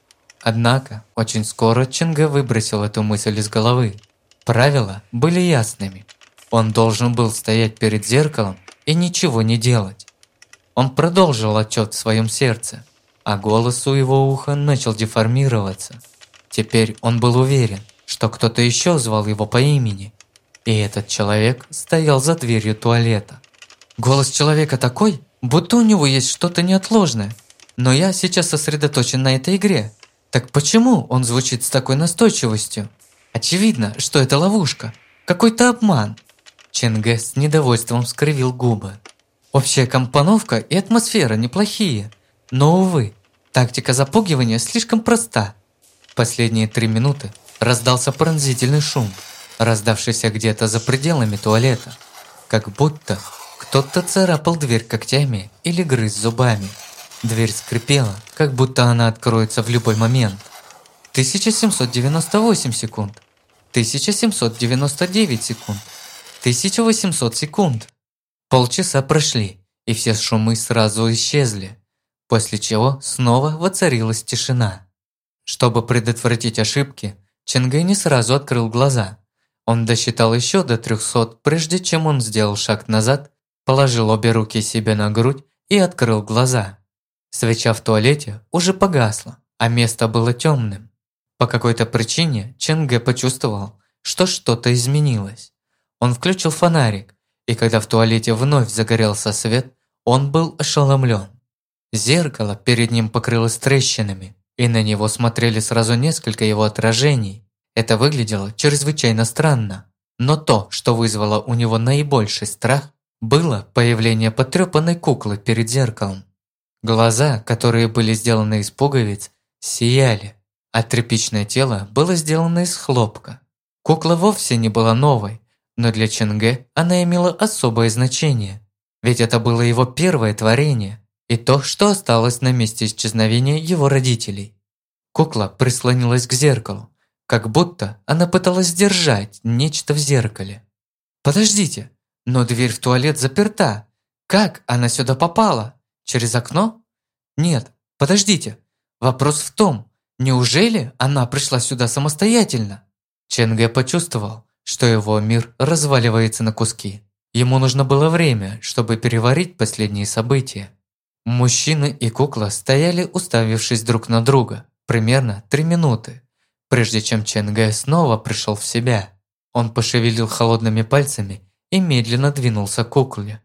Однако, очень скоро Ченге выбросил эту мысль из головы. Правила были ясными. Он должен был стоять перед зеркалом и ничего не делать. Он продолжил отчет в своем сердце а голос у его уха начал деформироваться. Теперь он был уверен, что кто-то еще звал его по имени, и этот человек стоял за дверью туалета. Голос человека такой, будто у него есть что-то неотложное, но я сейчас сосредоточен на этой игре. Так почему он звучит с такой настойчивостью? Очевидно, что это ловушка, какой-то обман. Ченге с недовольством скривил губы. Общая компоновка и атмосфера неплохие – но, увы, тактика запугивания слишком проста. Последние три минуты раздался пронзительный шум, раздавшийся где-то за пределами туалета. Как будто кто-то царапал дверь когтями или грыз зубами. Дверь скрипела, как будто она откроется в любой момент. 1798 секунд. 1799 секунд. 1800 секунд. Полчаса прошли, и все шумы сразу исчезли после чего снова воцарилась тишина. Чтобы предотвратить ошибки, Ченгэй не сразу открыл глаза. Он досчитал еще до 300, прежде чем он сделал шаг назад, положил обе руки себе на грудь и открыл глаза. Свеча в туалете уже погасла, а место было темным. По какой-то причине Ченге почувствовал, что что-то изменилось. Он включил фонарик, и когда в туалете вновь загорелся свет, он был ошеломлен. Зеркало перед ним покрылось трещинами, и на него смотрели сразу несколько его отражений. Это выглядело чрезвычайно странно. Но то, что вызвало у него наибольший страх, было появление потрепанной куклы перед зеркалом. Глаза, которые были сделаны из пуговиц, сияли, а тряпичное тело было сделано из хлопка. Кукла вовсе не была новой, но для Ченге она имела особое значение, ведь это было его первое творение и то, что осталось на месте исчезновения его родителей. Кукла прислонилась к зеркалу, как будто она пыталась сдержать нечто в зеркале. «Подождите, но дверь в туалет заперта. Как она сюда попала? Через окно? Нет, подождите. Вопрос в том, неужели она пришла сюда самостоятельно?» Ченге почувствовал, что его мир разваливается на куски. Ему нужно было время, чтобы переварить последние события. Мужчина и кукла стояли, уставившись друг на друга, примерно три минуты, прежде чем Ченгэ снова пришел в себя. Он пошевелил холодными пальцами и медленно двинулся к кукле.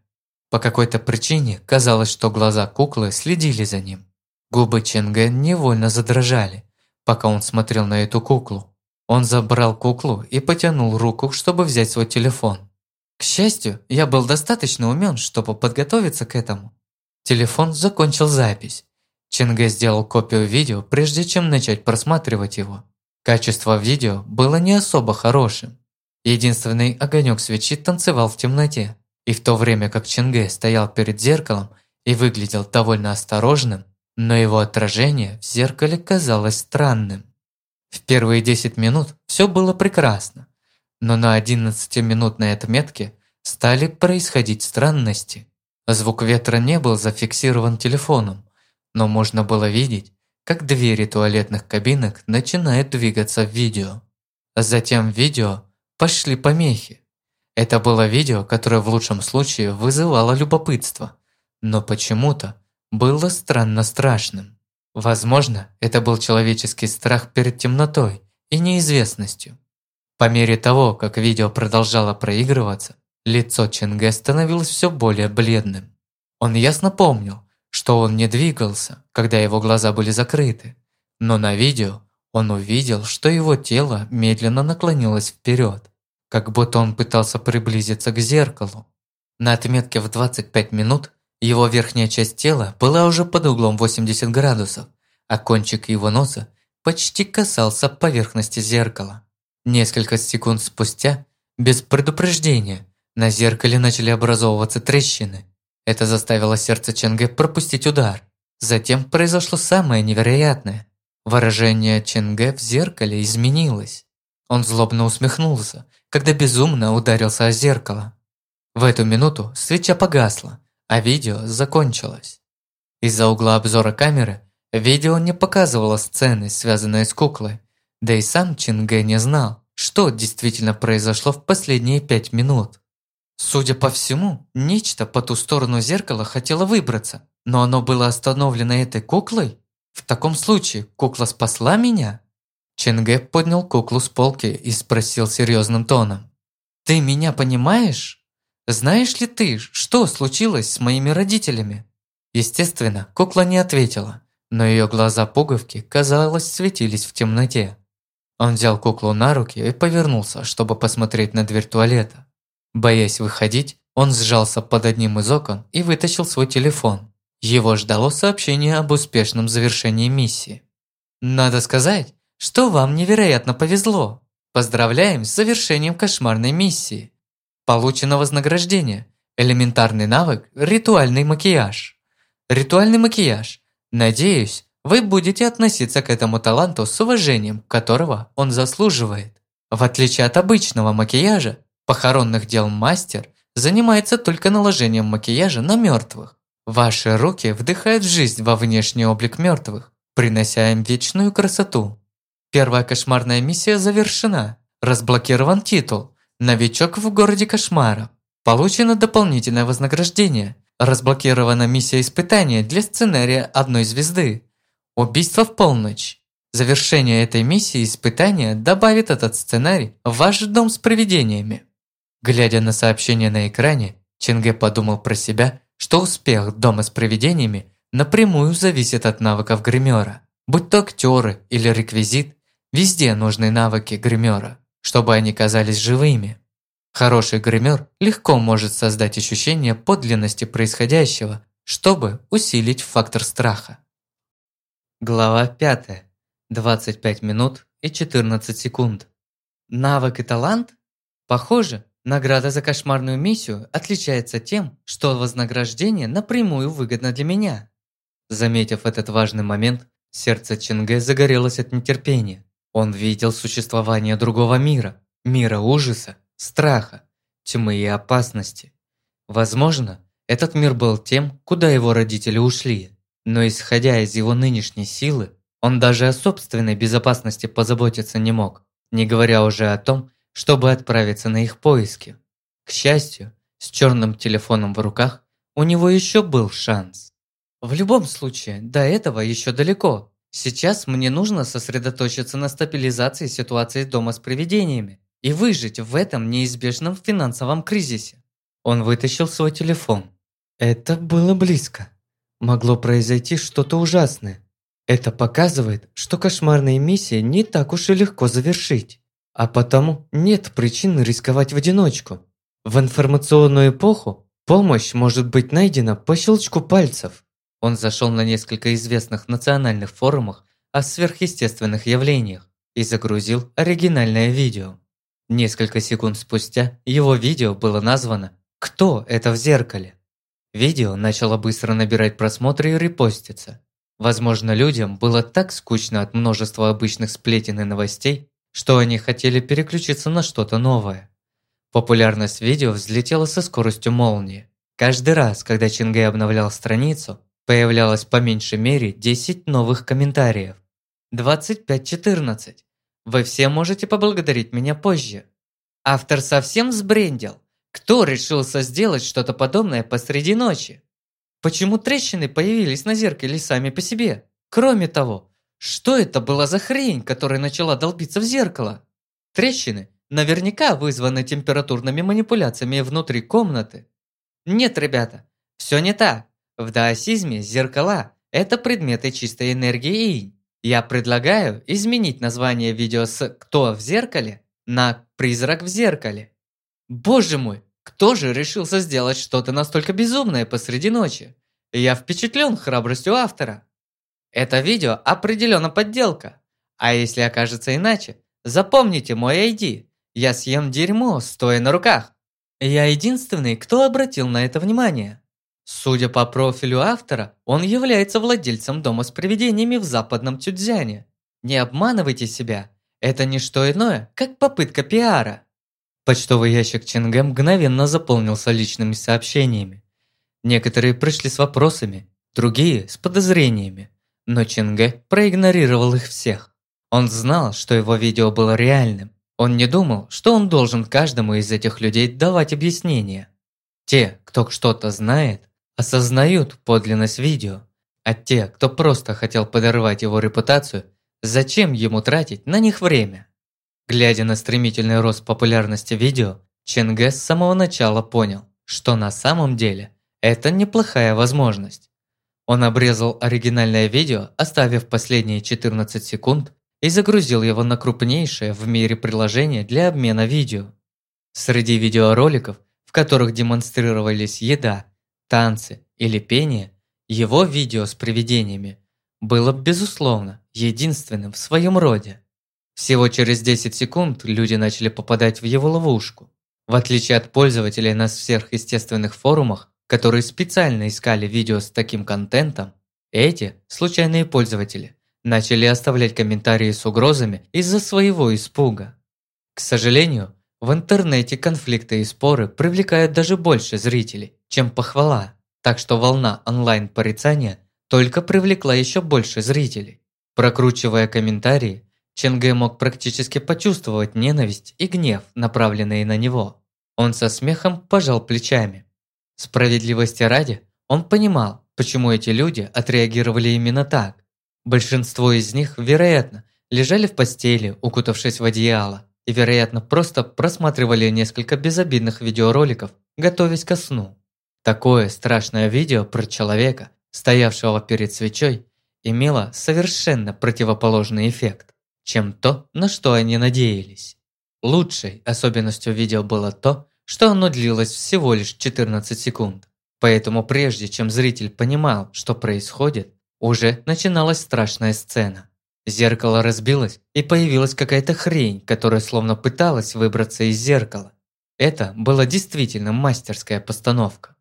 По какой-то причине казалось, что глаза куклы следили за ним. Губы Ченгэ невольно задрожали, пока он смотрел на эту куклу. Он забрал куклу и потянул руку, чтобы взять свой телефон. К счастью, я был достаточно умен, чтобы подготовиться к этому. Телефон закончил запись. Чинге сделал копию видео, прежде чем начать просматривать его. Качество видео было не особо хорошим. Единственный огонек свечи танцевал в темноте. И в то время как Чинге стоял перед зеркалом и выглядел довольно осторожным, но его отражение в зеркале казалось странным. В первые 10 минут все было прекрасно, но на 11-минутной отметке стали происходить странности. Звук ветра не был зафиксирован телефоном, но можно было видеть, как двери туалетных кабинок начинают двигаться в видео. Затем в видео пошли помехи. Это было видео, которое в лучшем случае вызывало любопытство, но почему-то было странно страшным. Возможно, это был человеческий страх перед темнотой и неизвестностью. По мере того, как видео продолжало проигрываться, лицо Ченге становилось все более бледным. Он ясно помнил, что он не двигался, когда его глаза были закрыты, но на видео он увидел, что его тело медленно наклонилось вперед, как будто он пытался приблизиться к зеркалу. На отметке в 25 минут его верхняя часть тела была уже под углом 80 градусов, а кончик его носа почти касался поверхности зеркала. Несколько секунд спустя, без предупреждения, на зеркале начали образовываться трещины. Это заставило сердце Ченге пропустить удар. Затем произошло самое невероятное. Выражение Ченге в зеркале изменилось. Он злобно усмехнулся, когда безумно ударился о зеркало. В эту минуту свеча погасла, а видео закончилось. Из-за угла обзора камеры видео не показывало сцены, связанные с куклой, да и сам Чинге не знал, что действительно произошло в последние пять минут. Судя по всему, нечто по ту сторону зеркала хотело выбраться, но оно было остановлено этой куклой? В таком случае кукла спасла меня? Ченге поднял куклу с полки и спросил серьезным тоном. «Ты меня понимаешь?» «Знаешь ли ты, что случилось с моими родителями?» Естественно, кукла не ответила, но ее глаза-пуговки, казалось, светились в темноте. Он взял куклу на руки и повернулся, чтобы посмотреть на дверь туалета. Боясь выходить, он сжался под одним из окон и вытащил свой телефон. Его ждало сообщение об успешном завершении миссии. «Надо сказать, что вам невероятно повезло. Поздравляем с завершением кошмарной миссии. Получено вознаграждение. Элементарный навык – ритуальный макияж. Ритуальный макияж. Надеюсь, вы будете относиться к этому таланту с уважением, которого он заслуживает. В отличие от обычного макияжа, похоронных дел мастер занимается только наложением макияжа на мертвых. Ваши руки вдыхают жизнь во внешний облик мертвых, принося им вечную красоту. Первая кошмарная миссия завершена. Разблокирован титул – Новичок в городе кошмара. Получено дополнительное вознаграждение. Разблокирована миссия испытания для сценария одной звезды. Убийство в полночь. Завершение этой миссии испытания добавит этот сценарий в ваш дом с привидениями. Глядя на сообщение на экране, Ченге подумал про себя, что успех дома с привидениями напрямую зависит от навыков гримера. Будь то актеры или реквизит, везде нужны навыки гримера чтобы они казались живыми. Хороший гример легко может создать ощущение подлинности происходящего, чтобы усилить фактор страха. Глава 5. 25 минут и 14 секунд. Навык и талант? Похоже, награда за кошмарную миссию отличается тем, что вознаграждение напрямую выгодно для меня. Заметив этот важный момент, сердце Ченге загорелось от нетерпения. Он видел существование другого мира, мира ужаса, страха, тьмы и опасности. Возможно, этот мир был тем, куда его родители ушли, но исходя из его нынешней силы, он даже о собственной безопасности позаботиться не мог, не говоря уже о том, чтобы отправиться на их поиски. К счастью, с черным телефоном в руках у него еще был шанс. В любом случае, до этого еще далеко, Сейчас мне нужно сосредоточиться на стабилизации ситуации дома с привидениями и выжить в этом неизбежном финансовом кризисе. Он вытащил свой телефон. Это было близко. Могло произойти что-то ужасное. Это показывает, что кошмарные миссии не так уж и легко завершить. А потому нет причин рисковать в одиночку. В информационную эпоху помощь может быть найдена по щелчку пальцев. Он зашел на несколько известных национальных форумах о сверхъестественных явлениях и загрузил оригинальное видео. Несколько секунд спустя его видео было названо «Кто это в зеркале?». Видео начало быстро набирать просмотры и репоститься. Возможно, людям было так скучно от множества обычных сплетен и новостей, что они хотели переключиться на что-то новое. Популярность видео взлетела со скоростью молнии. Каждый раз, когда Чингэй обновлял страницу, появлялось по меньшей мере 10 новых комментариев. 25.14. Вы все можете поблагодарить меня позже. Автор совсем сбрендил. Кто решился сделать что-то подобное посреди ночи? Почему трещины появились на зеркале сами по себе? Кроме того, что это была за хрень, которая начала долбиться в зеркало? Трещины наверняка вызваны температурными манипуляциями внутри комнаты. Нет, ребята, все не так. В даосизме зеркала – это предметы чистой энергии инь. Я предлагаю изменить название видео с «Кто в зеркале» на «Призрак в зеркале». Боже мой, кто же решился сделать что-то настолько безумное посреди ночи? Я впечатлен храбростью автора. Это видео определенно подделка. А если окажется иначе, запомните мой ID. Я съем дерьмо, стоя на руках. Я единственный, кто обратил на это внимание. Судя по профилю автора, он является владельцем дома с привидениями в западном Тюдзяне. Не обманывайте себя, это не что иное, как попытка пиара. Почтовый ящик Ченге мгновенно заполнился личными сообщениями. Некоторые пришли с вопросами, другие – с подозрениями. Но Ченге проигнорировал их всех. Он знал, что его видео было реальным. Он не думал, что он должен каждому из этих людей давать объяснения. Те, кто что-то знает, осознают подлинность видео, а те, кто просто хотел подорвать его репутацию, зачем ему тратить на них время? Глядя на стремительный рост популярности видео, Ченге с самого начала понял, что на самом деле это неплохая возможность. Он обрезал оригинальное видео, оставив последние 14 секунд, и загрузил его на крупнейшее в мире приложение для обмена видео. Среди видеороликов, в которых демонстрировались еда, танцы или пение, его видео с привидениями было, безусловно, единственным в своем роде. Всего через 10 секунд люди начали попадать в его ловушку. В отличие от пользователей на сверхъестественных форумах, которые специально искали видео с таким контентом, эти, случайные пользователи, начали оставлять комментарии с угрозами из-за своего испуга. К сожалению, в интернете конфликты и споры привлекают даже больше зрителей, чем похвала, так что волна онлайн-порицания только привлекла еще больше зрителей. Прокручивая комментарии, Ченге мог практически почувствовать ненависть и гнев, направленные на него. Он со смехом пожал плечами. Справедливости ради, он понимал, почему эти люди отреагировали именно так. Большинство из них, вероятно, лежали в постели, укутавшись в одеяло, и, вероятно, просто просматривали несколько безобидных видеороликов, готовясь ко сну. Такое страшное видео про человека, стоявшего перед свечой, имело совершенно противоположный эффект, чем то, на что они надеялись. Лучшей особенностью видео было то, что оно длилось всего лишь 14 секунд. Поэтому прежде чем зритель понимал, что происходит, уже начиналась страшная сцена. Зеркало разбилось, и появилась какая-то хрень, которая словно пыталась выбраться из зеркала. Это была действительно мастерская постановка.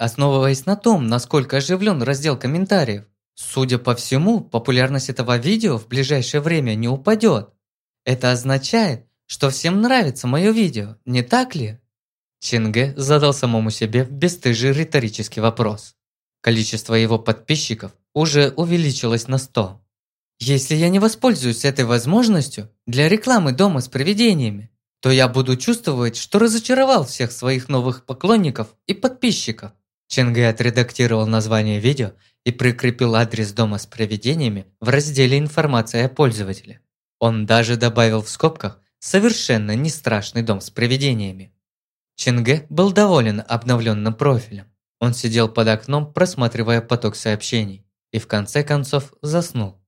Основываясь на том, насколько оживлен раздел комментариев, судя по всему, популярность этого видео в ближайшее время не упадет. Это означает, что всем нравится мое видео, не так ли? Чинге задал самому себе бесстыжий риторический вопрос. Количество его подписчиков уже увеличилось на 100. Если я не воспользуюсь этой возможностью для рекламы дома с привидениями, то я буду чувствовать, что разочаровал всех своих новых поклонников и подписчиков. Ченгэ отредактировал название видео и прикрепил адрес дома с привидениями в разделе «Информация о пользователе». Он даже добавил в скобках «Совершенно не страшный дом с привидениями». Ченгэ был доволен обновленным профилем. Он сидел под окном, просматривая поток сообщений и в конце концов заснул.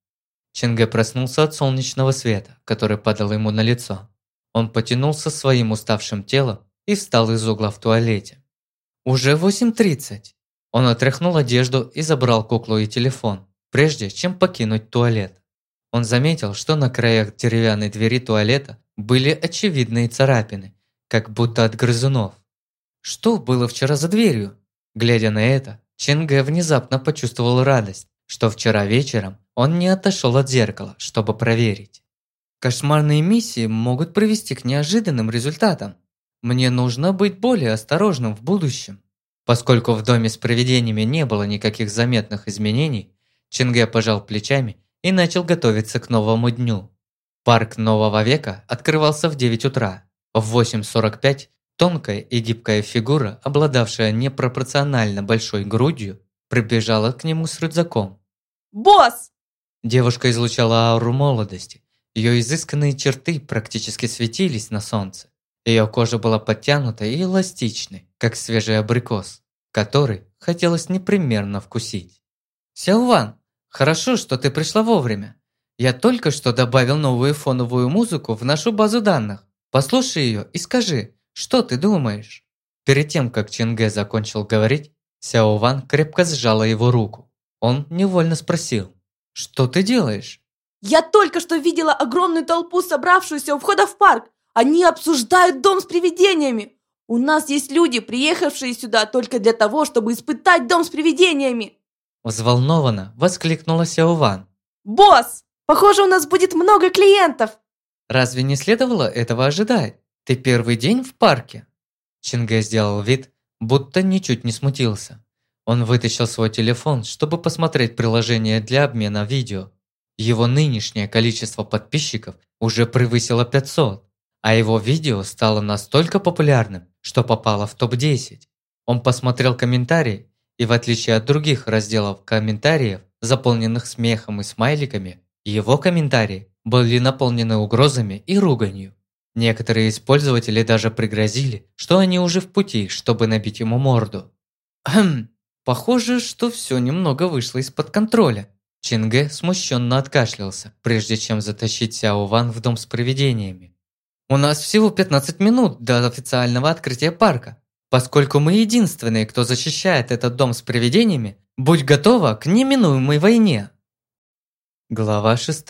Ченге проснулся от солнечного света, который падал ему на лицо. Он потянулся своим уставшим телом и встал из угла в туалете. Уже 8.30. Он отряхнул одежду и забрал куклу и телефон, прежде чем покинуть туалет. Он заметил, что на краях деревянной двери туалета были очевидные царапины, как будто от грызунов. Что было вчера за дверью? Глядя на это, Ченге внезапно почувствовал радость что вчера вечером он не отошел от зеркала, чтобы проверить. Кошмарные миссии могут привести к неожиданным результатам. Мне нужно быть более осторожным в будущем. Поскольку в доме с привидениями не было никаких заметных изменений, Чинге пожал плечами и начал готовиться к новому дню. Парк нового века открывался в 9 утра. В 8.45 тонкая и гибкая фигура, обладавшая непропорционально большой грудью, прибежала к нему с рюкзаком. «Босс!» Девушка излучала ауру молодости. Ее изысканные черты практически светились на солнце. Ее кожа была подтянутой и эластичной, как свежий абрикос, который хотелось непременно вкусить. «Сяован, хорошо, что ты пришла вовремя. Я только что добавил новую фоновую музыку в нашу базу данных. Послушай ее и скажи, что ты думаешь?» Перед тем, как Чинге закончил говорить, Сяо Ван крепко сжала его руку. Он невольно спросил, «Что ты делаешь?» «Я только что видела огромную толпу, собравшуюся у входа в парк. Они обсуждают дом с привидениями. У нас есть люди, приехавшие сюда только для того, чтобы испытать дом с привидениями!» Взволнованно воскликнула Сяо Ван. «Босс, похоже, у нас будет много клиентов!» Разве не следовало этого ожидать? Ты первый день в парке? Чинге сделал вид, будто ничуть не смутился. Он вытащил свой телефон, чтобы посмотреть приложение для обмена видео. Его нынешнее количество подписчиков уже превысило 500, а его видео стало настолько популярным, что попало в топ-10. Он посмотрел комментарии, и в отличие от других разделов комментариев, заполненных смехом и смайликами, его комментарии были наполнены угрозами и руганью. Некоторые из пользователей даже пригрозили, что они уже в пути, чтобы набить ему морду. Хм, похоже, что все немного вышло из-под контроля. Чинге смущенно откашлялся, прежде чем затащить Сяо Ван в дом с привидениями. «У нас всего 15 минут до официального открытия парка. Поскольку мы единственные, кто защищает этот дом с привидениями, будь готова к неминуемой войне». Глава 6.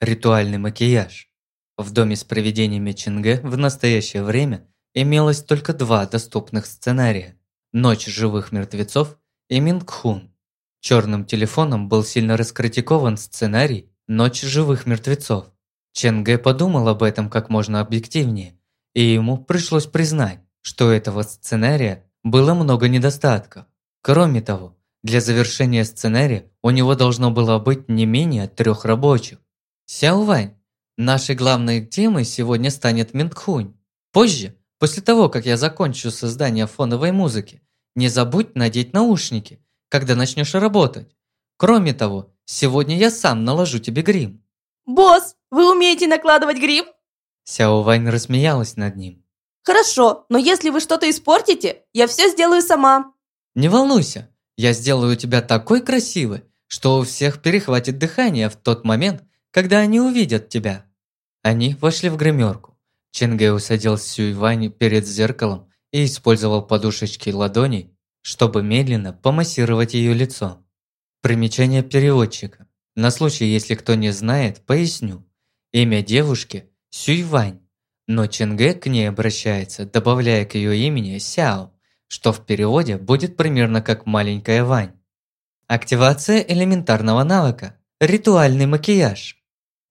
Ритуальный макияж. В доме с привидениями Чинге в настоящее время имелось только два доступных сценария – «Ночь живых мертвецов» и «Мингхун». Черным телефоном был сильно раскритикован сценарий «Ночь живых мертвецов». Ченге подумал об этом как можно объективнее, и ему пришлось признать, что этого сценария было много недостатков. Кроме того, для завершения сценария у него должно было быть не менее трех рабочих. Сяо Вань, Нашей главной темой сегодня станет Минтхунь. Позже, после того, как я закончу создание фоновой музыки, не забудь надеть наушники, когда начнешь работать. Кроме того, сегодня я сам наложу тебе грим. «Босс, вы умеете накладывать грим?» Сяо Вань рассмеялась над ним. «Хорошо, но если вы что-то испортите, я все сделаю сама». «Не волнуйся, я сделаю тебя такой красивой, что у всех перехватит дыхание в тот момент, когда они увидят тебя». Они вошли в гримерку. Ченге усадил Сюйвань перед зеркалом и использовал подушечки ладоней, чтобы медленно помассировать ее лицо. Примечание переводчика. На случай, если кто не знает, поясню. Имя девушки – Сюйвань, но Ченге к ней обращается, добавляя к ее имени Сяо, что в переводе будет примерно как «маленькая Вань». Активация элементарного навыка – ритуальный макияж.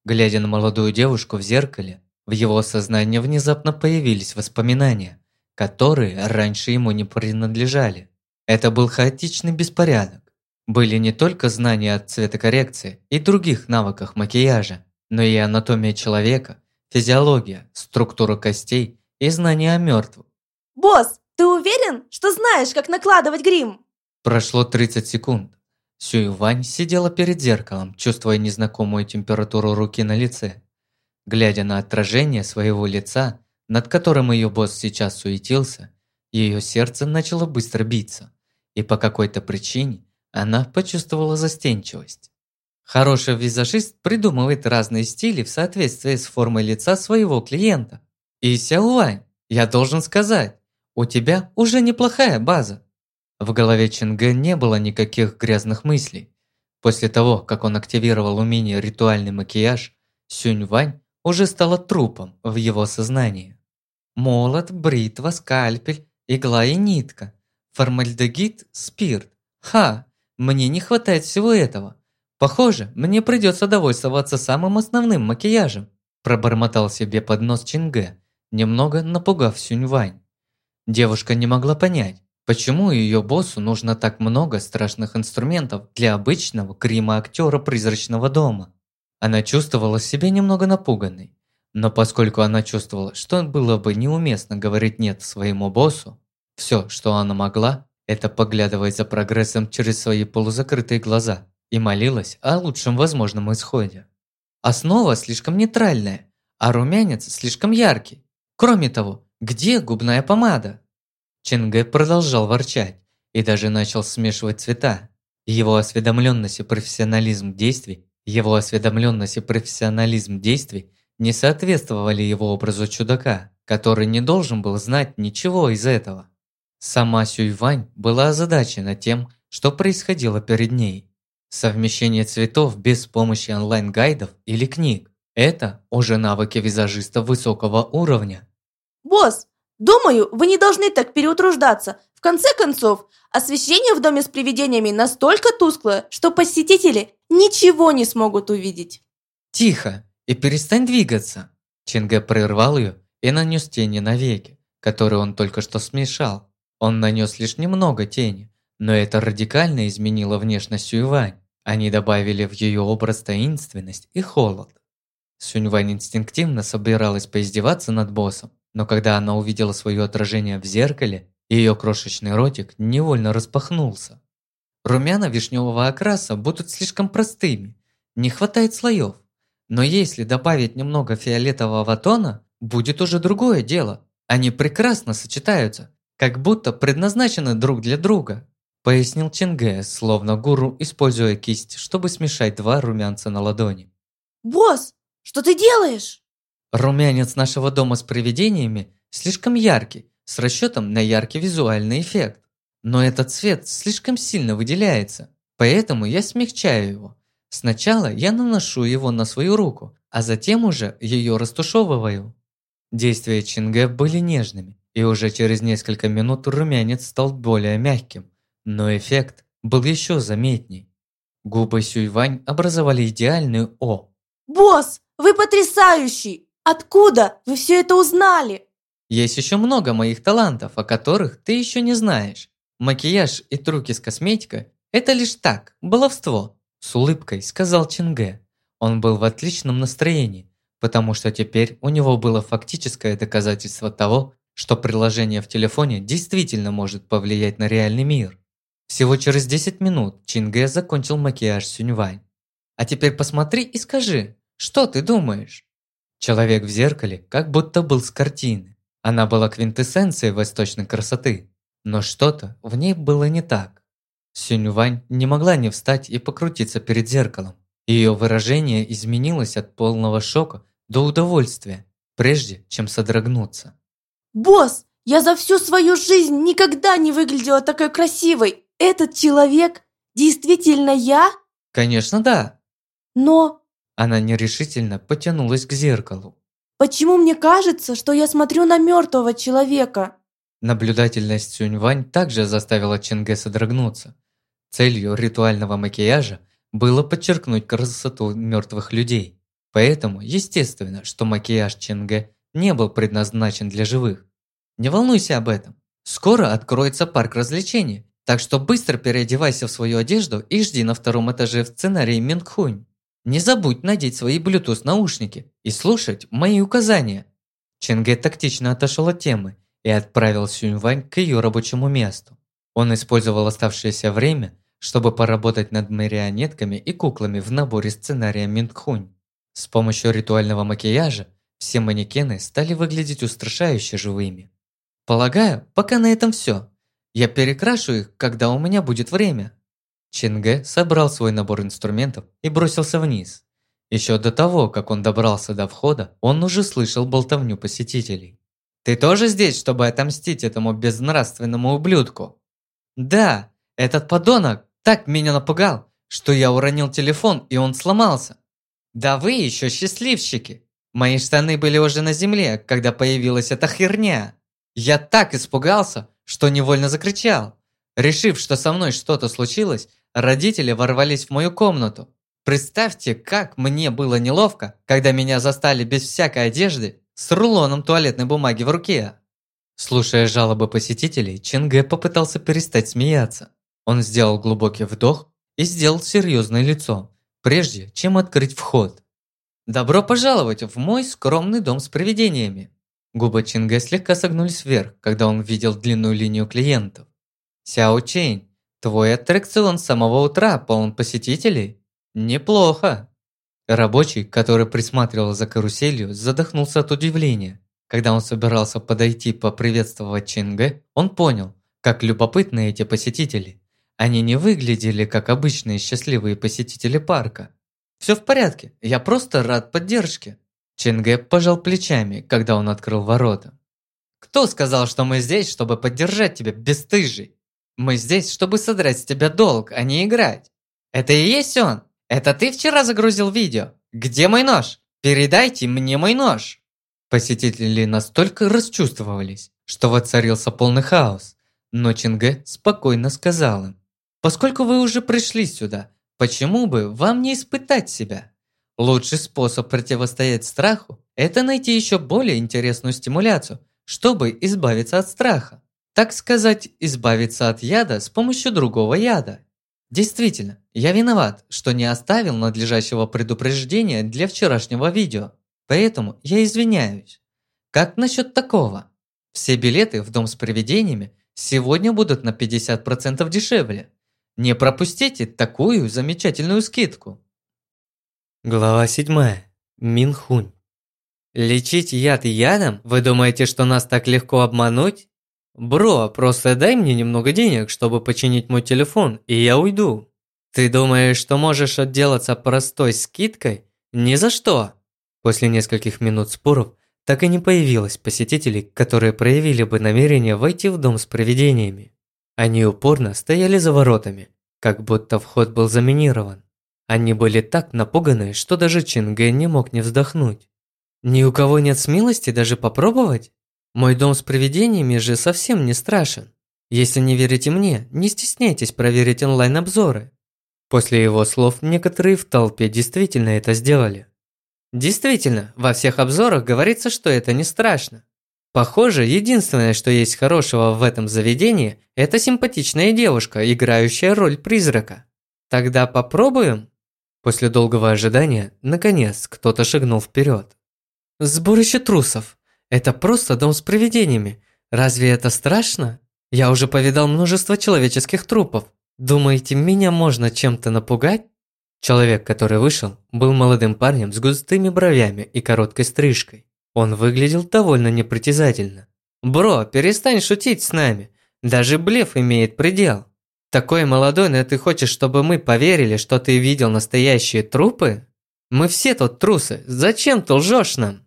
Глядя на молодую девушку в зеркале, в его сознании внезапно появились воспоминания, которые раньше ему не принадлежали. Это был хаотичный беспорядок. Были не только знания от цветокоррекции и других навыках макияжа, но и анатомия человека, физиология, структура костей и знания о мертвых. «Босс, ты уверен, что знаешь, как накладывать грим?» Прошло 30 секунд. Сюй-Вань сидела перед зеркалом, чувствуя незнакомую температуру руки на лице. Глядя на отражение своего лица, над которым ее босс сейчас суетился, ее сердце начало быстро биться, и по какой-то причине она почувствовала застенчивость. Хороший визажист придумывает разные стили в соответствии с формой лица своего клиента. И Сяовань, я должен сказать, у тебя уже неплохая база. В голове Чинге не было никаких грязных мыслей. После того, как он активировал умение ритуальный макияж, Сюнь-Вань уже стала трупом в его сознании. Молот, бритва, скальпель, игла и нитка, формальдегид, спирт. Ха, мне не хватает всего этого. Похоже, мне придется довольствоваться самым основным макияжем, пробормотал себе под нос Чинге, немного напугав Сюнь-Вань. Девушка не могла понять, Почему ее боссу нужно так много страшных инструментов для обычного грима-актера призрачного дома? Она чувствовала себя немного напуганной. Но поскольку она чувствовала, что было бы неуместно говорить «нет» своему боссу, все, что она могла, это поглядывать за прогрессом через свои полузакрытые глаза и молилась о лучшем возможном исходе. Основа слишком нейтральная, а румянец слишком яркий. Кроме того, где губная помада? Ченге продолжал ворчать и даже начал смешивать цвета. Его осведомленность и профессионализм действий, его осведомленность и профессионализм действий не соответствовали его образу чудака, который не должен был знать ничего из этого. Сама Сюйвань была озадачена тем, что происходило перед ней. Совмещение цветов без помощи онлайн-гайдов или книг – это уже навыки визажиста высокого уровня. Босс, думаю, вы не должны так переутруждаться. В конце концов, освещение в доме с привидениями настолько тусклое, что посетители ничего не смогут увидеть. Тихо! и перестань двигаться!» Чинге прервал ее и нанес тени на веки, которые он только что смешал. Он нанес лишь немного тени, но это радикально изменило внешность Сюйвань. Они добавили в ее образ таинственность и холод. Сюньвань инстинктивно собиралась поиздеваться над боссом, но когда она увидела свое отражение в зеркале, ее крошечный ротик невольно распахнулся. Румяна вишневого окраса будут слишком простыми, не хватает слоев. Но если добавить немного фиолетового тона, будет уже другое дело. Они прекрасно сочетаются, как будто предназначены друг для друга. Пояснил Чинге, словно гуру, используя кисть, чтобы смешать два румянца на ладони. «Босс, что ты делаешь?» Румянец нашего дома с привидениями слишком яркий, с расчетом на яркий визуальный эффект. Но этот цвет слишком сильно выделяется, поэтому я смягчаю его. Сначала я наношу его на свою руку, а затем уже ее растушевываю. Действия Чинге были нежными, и уже через несколько минут румянец стал более мягким, но эффект был еще заметней. Губы Сюйвань образовали идеальную О. «Босс, вы потрясающий! Откуда вы все это узнали?» Есть еще много моих талантов, о которых ты еще не знаешь. Макияж и трюки с косметикой – это лишь так, баловство. С улыбкой сказал Чинге. Он был в отличном настроении, потому что теперь у него было фактическое доказательство того, что приложение в телефоне действительно может повлиять на реальный мир. Всего через 10 минут Чинге закончил макияж Сюньвань. А теперь посмотри и скажи, что ты думаешь? Человек в зеркале как будто был с картины. Она была квинтэссенцией восточной красоты, но что-то в ней было не так. Сюньвань не могла не встать и покрутиться перед зеркалом. Ее выражение изменилось от полного шока до удовольствия, прежде чем содрогнуться. «Босс, я за всю свою жизнь никогда не выглядела такой красивой! Этот человек действительно я?» «Конечно, да!» «Но...» Она нерешительно потянулась к зеркалу. «Почему мне кажется, что я смотрю на мертвого человека?» Наблюдательность Сюньвань также заставила Ченге содрогнуться. Целью ритуального макияжа было подчеркнуть красоту мертвых людей. Поэтому, естественно, что макияж Ченге не был предназначен для живых. Не волнуйся об этом. Скоро откроется парк развлечений, так что быстро переодевайся в свою одежду и жди на втором этаже в сценарии Мингхунь. Не забудь надеть свои Bluetooth наушники и слушать мои указания. Ченге тактично отошел от темы и отправил Сюньвань к ее рабочему месту. Он использовал оставшееся время чтобы поработать над марионетками и куклами в наборе сценария Минтхунь. С помощью ритуального макияжа все манекены стали выглядеть устрашающе живыми. Полагаю, пока на этом все. Я перекрашу их, когда у меня будет время. Чинге собрал свой набор инструментов и бросился вниз. Еще до того, как он добрался до входа, он уже слышал болтовню посетителей. «Ты тоже здесь, чтобы отомстить этому безнравственному ублюдку?» «Да, этот подонок так меня напугал, что я уронил телефон, и он сломался. Да вы еще счастливчики. Мои штаны были уже на земле, когда появилась эта херня. Я так испугался, что невольно закричал. Решив, что со мной что-то случилось, родители ворвались в мою комнату. Представьте, как мне было неловко, когда меня застали без всякой одежды с рулоном туалетной бумаги в руке. Слушая жалобы посетителей, Ченге попытался перестать смеяться. Он сделал глубокий вдох и сделал серьезное лицо, прежде чем открыть вход. «Добро пожаловать в мой скромный дом с привидениями!» Губы Чинге слегка согнулись вверх, когда он видел длинную линию клиентов. «Сяо Чейн, твой аттракцион с самого утра полон посетителей? Неплохо!» Рабочий, который присматривал за каруселью, задохнулся от удивления. Когда он собирался подойти поприветствовать Чинге, он понял, как любопытны эти посетители. Они не выглядели как обычные счастливые посетители парка. «Все в порядке, я просто рад поддержке». Чинге пожал плечами, когда он открыл ворота. «Кто сказал, что мы здесь, чтобы поддержать тебя, бесстыжий? Мы здесь, чтобы содрать с тебя долг, а не играть. Это и есть он? Это ты вчера загрузил видео? Где мой нож? Передайте мне мой нож!» Посетители настолько расчувствовались, что воцарился полный хаос. Но Чинге спокойно сказал им, «Поскольку вы уже пришли сюда, почему бы вам не испытать себя? Лучший способ противостоять страху – это найти еще более интересную стимуляцию, чтобы избавиться от страха. Так сказать, избавиться от яда с помощью другого яда. Действительно, я виноват, что не оставил надлежащего предупреждения для вчерашнего видео, поэтому я извиняюсь. Как насчет такого? Все билеты в дом с привидениями сегодня будут на 50% дешевле. Не пропустите такую замечательную скидку. Глава 7. Минхунь. Лечить яд ядом? Вы думаете, что нас так легко обмануть? Бро, просто дай мне немного денег, чтобы починить мой телефон, и я уйду. Ты думаешь, что можешь отделаться простой скидкой? Ни за что. После нескольких минут споров так и не появилось посетителей, которые проявили бы намерение войти в дом с привидениями. Они упорно стояли за воротами, как будто вход был заминирован. Они были так напуганы, что даже Чингэ не мог не вздохнуть. Ни у кого нет смелости даже попробовать? Мой дом с привидениями же совсем не страшен. Если не верите мне, не стесняйтесь проверить онлайн-обзоры. После его слов некоторые в толпе действительно это сделали. Действительно, во всех обзорах говорится, что это не страшно. Похоже, единственное, что есть хорошего в этом заведении, это симпатичная девушка, играющая роль призрака. Тогда попробуем? После долгого ожидания, наконец, кто-то шагнул вперед. Сборище трусов. Это просто дом с привидениями. Разве это страшно? Я уже повидал множество человеческих трупов. Думаете, меня можно чем-то напугать? Человек, который вышел, был молодым парнем с густыми бровями и короткой стрижкой. Он выглядел довольно непритязательно. «Бро, перестань шутить с нами. Даже блеф имеет предел. Такой молодой, но ты хочешь, чтобы мы поверили, что ты видел настоящие трупы? Мы все тут трусы. Зачем ты лжешь нам?»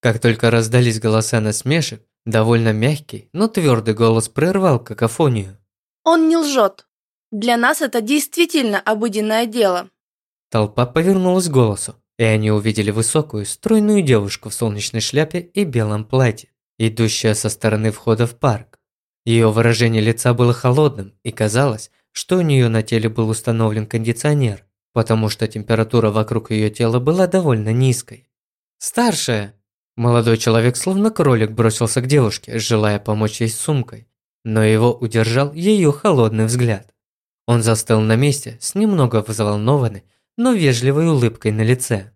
Как только раздались голоса насмешек, довольно мягкий, но твердый голос прервал какофонию. Он не лжет. Для нас это действительно обыденное дело. Толпа повернулась к голосу, и они увидели высокую, стройную девушку в солнечной шляпе и белом платье, идущая со стороны входа в парк. Ее выражение лица было холодным, и казалось, что у нее на теле был установлен кондиционер, потому что температура вокруг ее тела была довольно низкой. «Старшая!» Молодой человек, словно кролик, бросился к девушке, желая помочь ей с сумкой, но его удержал ее холодный взгляд. Он застыл на месте с немного взволнованной, но вежливой улыбкой на лице.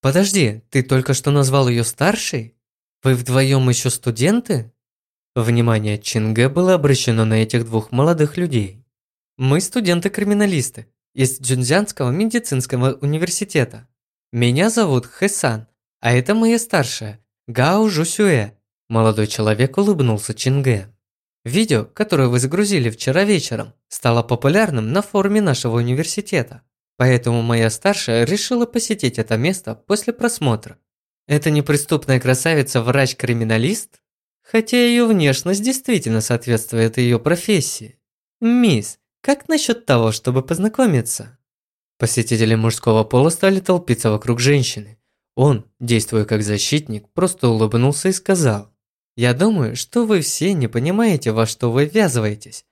«Подожди, ты только что назвал ее старшей? Вы вдвоем еще студенты?» Внимание Чинге было обращено на этих двух молодых людей. «Мы студенты-криминалисты из Джунзянского медицинского университета. Меня зовут Хэсан, а это моя старшая, Гао Жусюэ. Молодой человек улыбнулся Чинге. Видео, которое вы загрузили вчера вечером, стало популярным на форуме нашего университета. Поэтому моя старшая решила посетить это место после просмотра. Это неприступная красавица врач-криминалист? Хотя ее внешность действительно соответствует ее профессии. Мисс, как насчет того, чтобы познакомиться? Посетители мужского пола стали толпиться вокруг женщины. Он, действуя как защитник, просто улыбнулся и сказал, «Я думаю, что вы все не понимаете, во что вы ввязываетесь.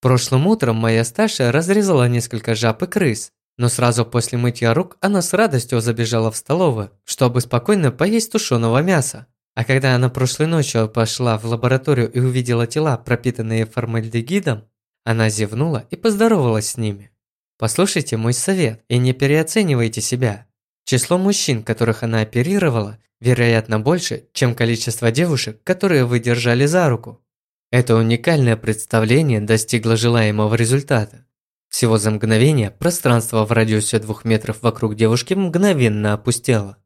Прошлым утром моя старшая разрезала несколько жаб и крыс, но сразу после мытья рук она с радостью забежала в столовую, чтобы спокойно поесть тушеного мяса. А когда она прошлой ночью пошла в лабораторию и увидела тела, пропитанные формальдегидом, она зевнула и поздоровалась с ними. Послушайте мой совет и не переоценивайте себя. Число мужчин, которых она оперировала, вероятно больше, чем количество девушек, которые вы держали за руку. Это уникальное представление достигло желаемого результата. Всего за мгновение пространство в радиусе двух метров вокруг девушки мгновенно опустело.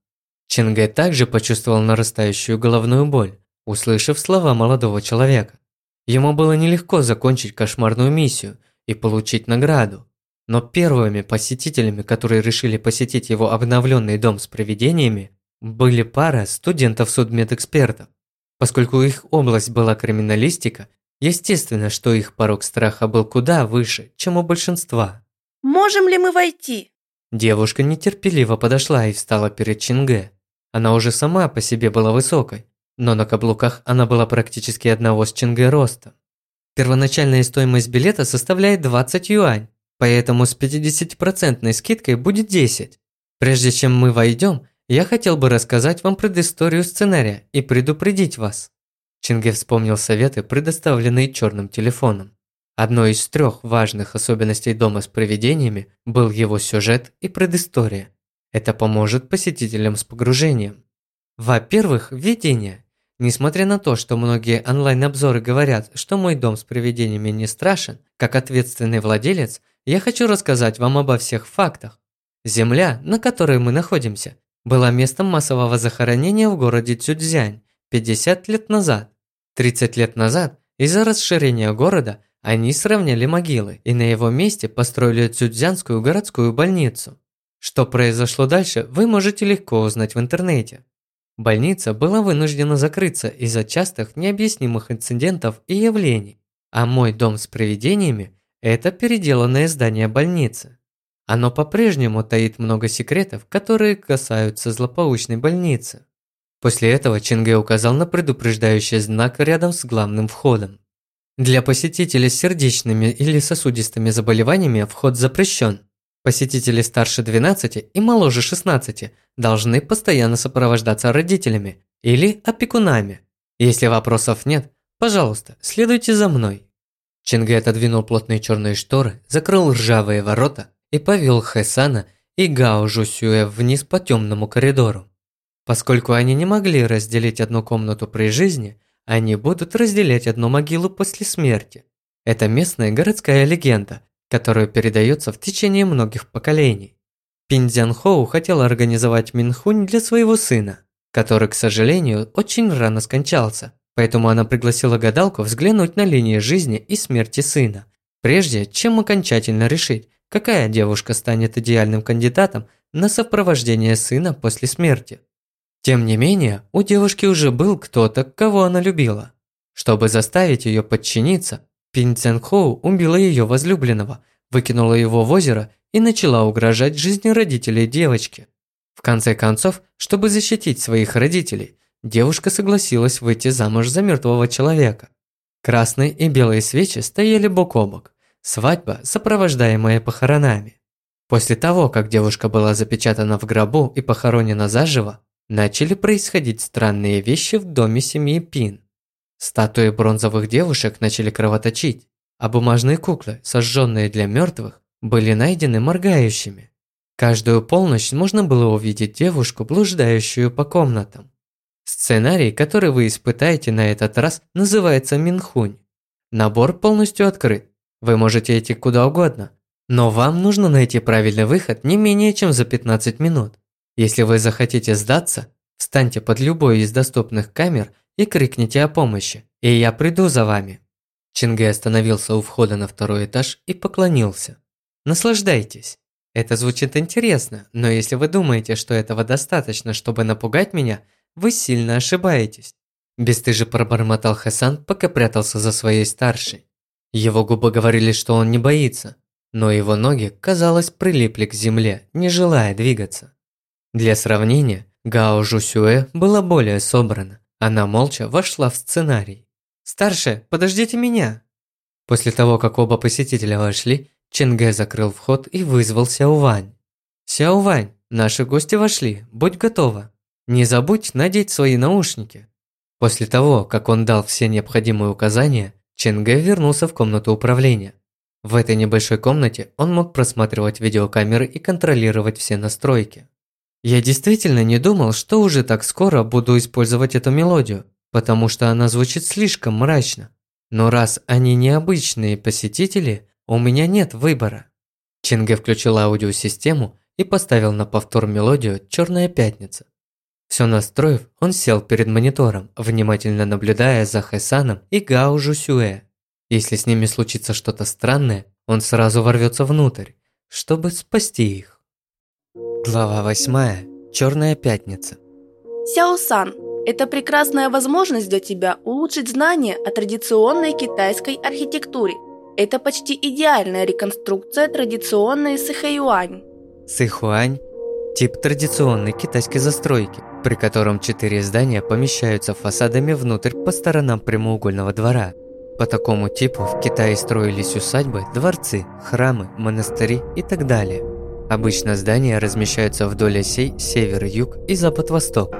Ченгэ также почувствовал нарастающую головную боль, услышав слова молодого человека. Ему было нелегко закончить кошмарную миссию и получить награду. Но первыми посетителями, которые решили посетить его обновленный дом с привидениями, были пара студентов-судмедэкспертов. Поскольку их область была криминалистика, естественно, что их порог страха был куда выше, чем у большинства. Можем ли мы войти? Девушка нетерпеливо подошла и встала перед Чинге. Она уже сама по себе была высокой, но на каблуках она была практически одного с Чинге роста. Первоначальная стоимость билета составляет 20 юань, поэтому с 50% скидкой будет 10. Прежде чем мы войдем, я хотел бы рассказать вам предысторию сценария и предупредить вас. Чинге вспомнил советы, предоставленные черным телефоном. Одной из трех важных особенностей дома с привидениями был его сюжет и предыстория. Это поможет посетителям с погружением. Во-первых, видение. Несмотря на то, что многие онлайн-обзоры говорят, что мой дом с привидениями не страшен, как ответственный владелец – я хочу рассказать вам обо всех фактах. Земля, на которой мы находимся, была местом массового захоронения в городе Цюцзянь 50 лет назад. 30 лет назад из-за расширения города они сравняли могилы и на его месте построили Цюцзянскую городскую больницу. Что произошло дальше, вы можете легко узнать в интернете. Больница была вынуждена закрыться из-за частых необъяснимых инцидентов и явлений, а мой дом с привидениями это переделанное здание больницы. Оно по-прежнему таит много секретов, которые касаются злополучной больницы. После этого Чинге указал на предупреждающий знак рядом с главным входом. Для посетителей с сердечными или сосудистыми заболеваниями вход запрещен. Посетители старше 12 и моложе 16 должны постоянно сопровождаться родителями или опекунами. Если вопросов нет, пожалуйста, следуйте за мной. Чинге отодвинул плотные черные шторы, закрыл ржавые ворота и повел Хэсана и Гао Жусюэ вниз по темному коридору. Поскольку они не могли разделить одну комнату при жизни, они будут разделять одну могилу после смерти. Это местная городская легенда, которая передается в течение многих поколений. Пин Хоу хотел организовать Минхунь для своего сына, который, к сожалению, очень рано скончался, Поэтому она пригласила гадалку взглянуть на линии жизни и смерти сына, прежде чем окончательно решить, какая девушка станет идеальным кандидатом на сопровождение сына после смерти. Тем не менее, у девушки уже был кто-то, кого она любила. Чтобы заставить ее подчиниться, Пин Хоу убила ее возлюбленного, выкинула его в озеро и начала угрожать жизни родителей девочки. В конце концов, чтобы защитить своих родителей, девушка согласилась выйти замуж за мертвого человека. Красные и белые свечи стояли бок о бок. Свадьба, сопровождаемая похоронами. После того, как девушка была запечатана в гробу и похоронена заживо, начали происходить странные вещи в доме семьи Пин. Статуи бронзовых девушек начали кровоточить, а бумажные куклы, сожженные для мертвых, были найдены моргающими. Каждую полночь можно было увидеть девушку, блуждающую по комнатам. Сценарий, который вы испытаете на этот раз, называется Минхунь. Набор полностью открыт. Вы можете идти куда угодно. Но вам нужно найти правильный выход не менее чем за 15 минут. Если вы захотите сдаться, встаньте под любой из доступных камер и крикните о помощи, и я приду за вами. Чинге остановился у входа на второй этаж и поклонился. Наслаждайтесь. Это звучит интересно, но если вы думаете, что этого достаточно, чтобы напугать меня, вы сильно ошибаетесь. Бестыже пробормотал Хасан, пока прятался за своей старшей. Его губы говорили, что он не боится, но его ноги, казалось, прилипли к земле, не желая двигаться. Для сравнения, Гао Жусюэ была более собрана. Она молча вошла в сценарий. «Старшая, подождите меня!» После того, как оба посетителя вошли, Ченге закрыл вход и вызвал Сяовань. «Сяовань, наши гости вошли, будь готова!» Не забудь надеть свои наушники. После того, как он дал все необходимые указания, Ченге вернулся в комнату управления. В этой небольшой комнате он мог просматривать видеокамеры и контролировать все настройки. Я действительно не думал, что уже так скоро буду использовать эту мелодию, потому что она звучит слишком мрачно. Но раз они необычные посетители, у меня нет выбора. Ченге включил аудиосистему и поставил на повтор мелодию «Черная пятница». Все настроив, он сел перед монитором, внимательно наблюдая за Хэсаном и Гао Жусюэ. Если с ними случится что-то странное, он сразу ворвется внутрь, чтобы спасти их. Глава 8. Черная пятница. Сяо-сан, это прекрасная возможность для тебя улучшить знания о традиционной китайской архитектуре. Это почти идеальная реконструкция традиционной Сэхэюань. Сэхуань – тип традиционной китайской застройки, при котором четыре здания помещаются фасадами внутрь по сторонам прямоугольного двора. По такому типу в Китае строились усадьбы, дворцы, храмы, монастыри и так далее. Обычно здания размещаются вдоль осей север-юг и запад-восток.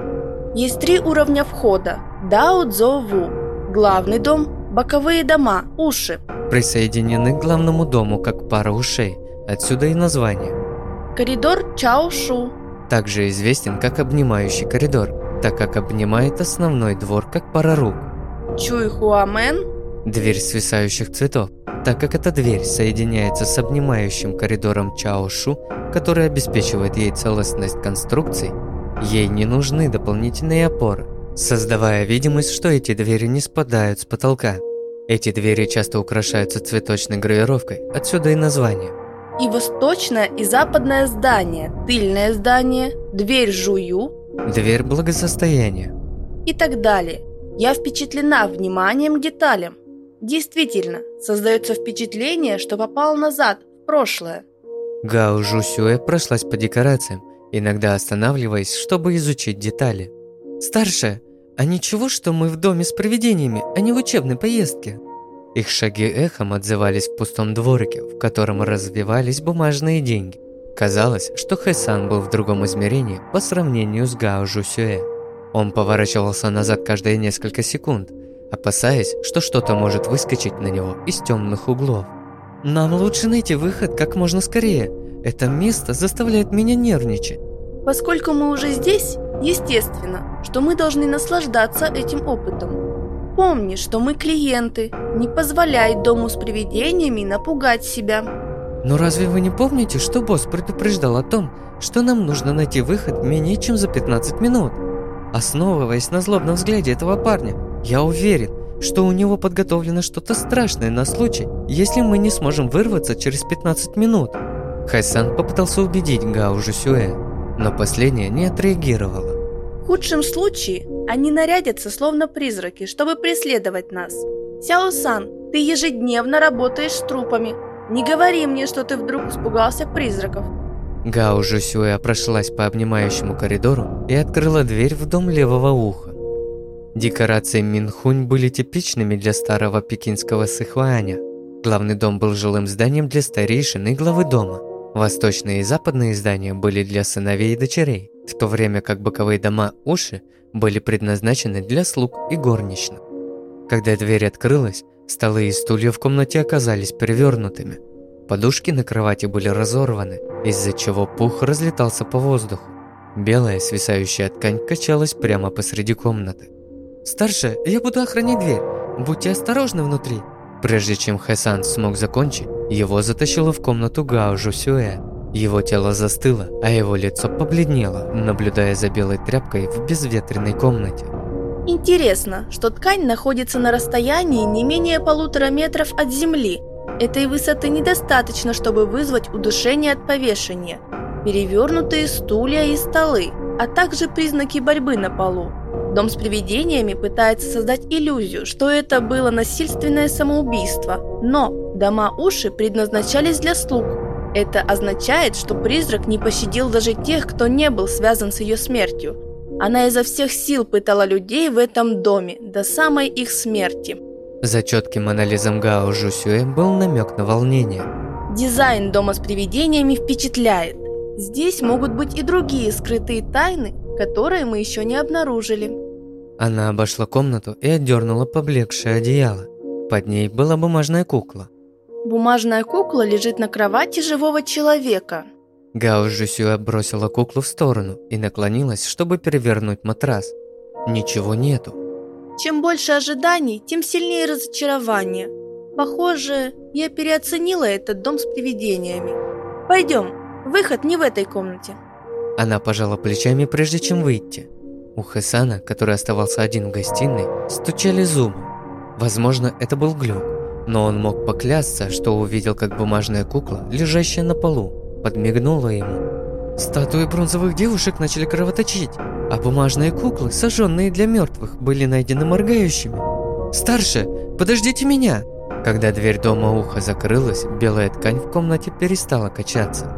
Есть три уровня входа. Дао Цзо Ву. Главный дом, боковые дома, уши. Присоединены к главному дому как пара ушей, отсюда и название. Коридор Чао Шу. Также известен как обнимающий коридор, так как обнимает основной двор как пара рук. Чуй Хуамен. Дверь свисающих цветов, так как эта дверь соединяется с обнимающим коридором Чао Шу, который обеспечивает ей целостность конструкций, ей не нужны дополнительные опоры, создавая видимость, что эти двери не спадают с потолка. Эти двери часто украшаются цветочной гравировкой, отсюда и название. И восточное, и западное здание, тыльное здание, дверь Жую Дверь благосостояния. и так далее. Я впечатлена вниманием к деталям. Действительно, создается впечатление, что попал назад, в прошлое. Гао Жусюэ прошлась по декорациям, иногда останавливаясь, чтобы изучить детали. «Старшая, а ничего, что мы в доме с привидениями, а не в учебной поездке?» Их шаги эхом отзывались в пустом дворике, в котором развивались бумажные деньги. Казалось, что Хэсан был в другом измерении по сравнению с Гао Жусюэ. Он поворачивался назад каждые несколько секунд, опасаясь, что что-то может выскочить на него из темных углов. «Нам лучше найти выход как можно скорее. Это место заставляет меня нервничать». Поскольку мы уже здесь, естественно, что мы должны наслаждаться этим опытом. Помни, что мы клиенты. Не позволяй дому с привидениями напугать себя. Но разве вы не помните, что босс предупреждал о том, что нам нужно найти выход менее чем за 15 минут? Основываясь на злобном взгляде этого парня, я уверен, что у него подготовлено что-то страшное на случай, если мы не сможем вырваться через 15 минут. Хайсан попытался убедить Гао Жусюэ, но последняя не отреагировала. В худшем случае они нарядятся словно призраки, чтобы преследовать нас. Сяо-сан, ты ежедневно работаешь с трупами. Не говори мне, что ты вдруг испугался призраков. Гао Жусюэ прошлась по обнимающему коридору и открыла дверь в дом левого уха. Декорации Минхунь были типичными для старого пекинского Сыхуаня. Главный дом был жилым зданием для старейшин и главы дома. Восточные и западные здания были для сыновей и дочерей, в то время как боковые дома Уши были предназначены для слуг и горничных. Когда дверь открылась, столы и стулья в комнате оказались перевернутыми. Подушки на кровати были разорваны, из-за чего пух разлетался по воздуху. Белая свисающая ткань качалась прямо посреди комнаты. «Старшая, я буду охранять дверь. Будьте осторожны внутри». Прежде чем Хэсан смог закончить, его затащило в комнату Гао Жусюэ. Его тело застыло, а его лицо побледнело, наблюдая за белой тряпкой в безветренной комнате. Интересно, что ткань находится на расстоянии не менее полутора метров от земли. Этой высоты недостаточно, чтобы вызвать удушение от повешения. Перевернутые стулья и столы, а также признаки борьбы на полу. Дом с привидениями пытается создать иллюзию, что это было насильственное самоубийство. Но дома уши предназначались для слуг. Это означает, что призрак не пощадил даже тех, кто не был связан с ее смертью. Она изо всех сил пытала людей в этом доме до самой их смерти. За четким анализом Гао Жусюэ был намек на волнение. Дизайн дома с привидениями впечатляет. Здесь могут быть и другие скрытые тайны, которые мы еще не обнаружили. Она обошла комнату и отдернула поблекшее одеяло. Под ней была бумажная кукла. Бумажная кукла лежит на кровати живого человека. Гао Жусюэ бросила куклу в сторону и наклонилась, чтобы перевернуть матрас. Ничего нету. Чем больше ожиданий, тем сильнее разочарование. Похоже, я переоценила этот дом с привидениями. Пойдем, выход не в этой комнате. Она пожала плечами, прежде чем выйти. У Хасана, который оставался один в гостиной, стучали зубы. Возможно, это был глюк, но он мог поклясться, что увидел, как бумажная кукла, лежащая на полу, подмигнула ему. Статуи бронзовых девушек начали кровоточить, а бумажные куклы, сожженные для мертвых, были найдены моргающими. «Старше, подождите меня!» Когда дверь дома уха закрылась, белая ткань в комнате перестала качаться.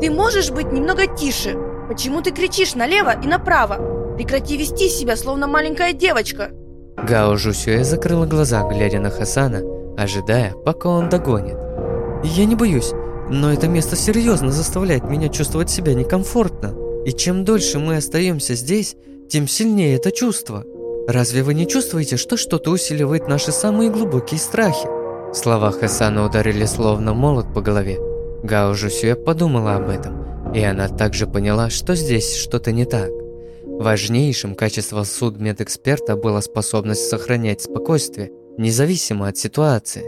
Ты можешь быть немного тише? Почему ты кричишь налево и направо? Прекрати вести себя, словно маленькая девочка. Гао Жусюэ закрыла глаза, глядя на Хасана, ожидая, пока он догонит. «Я не боюсь, но это место серьезно заставляет меня чувствовать себя некомфортно. И чем дольше мы остаемся здесь, тем сильнее это чувство. Разве вы не чувствуете, что что-то усиливает наши самые глубокие страхи?» Слова Хасана ударили словно молот по голове. Гао Жусюэ подумала об этом, и она также поняла, что здесь что-то не так. Важнейшим качеством судмедэксперта была способность сохранять спокойствие, независимо от ситуации.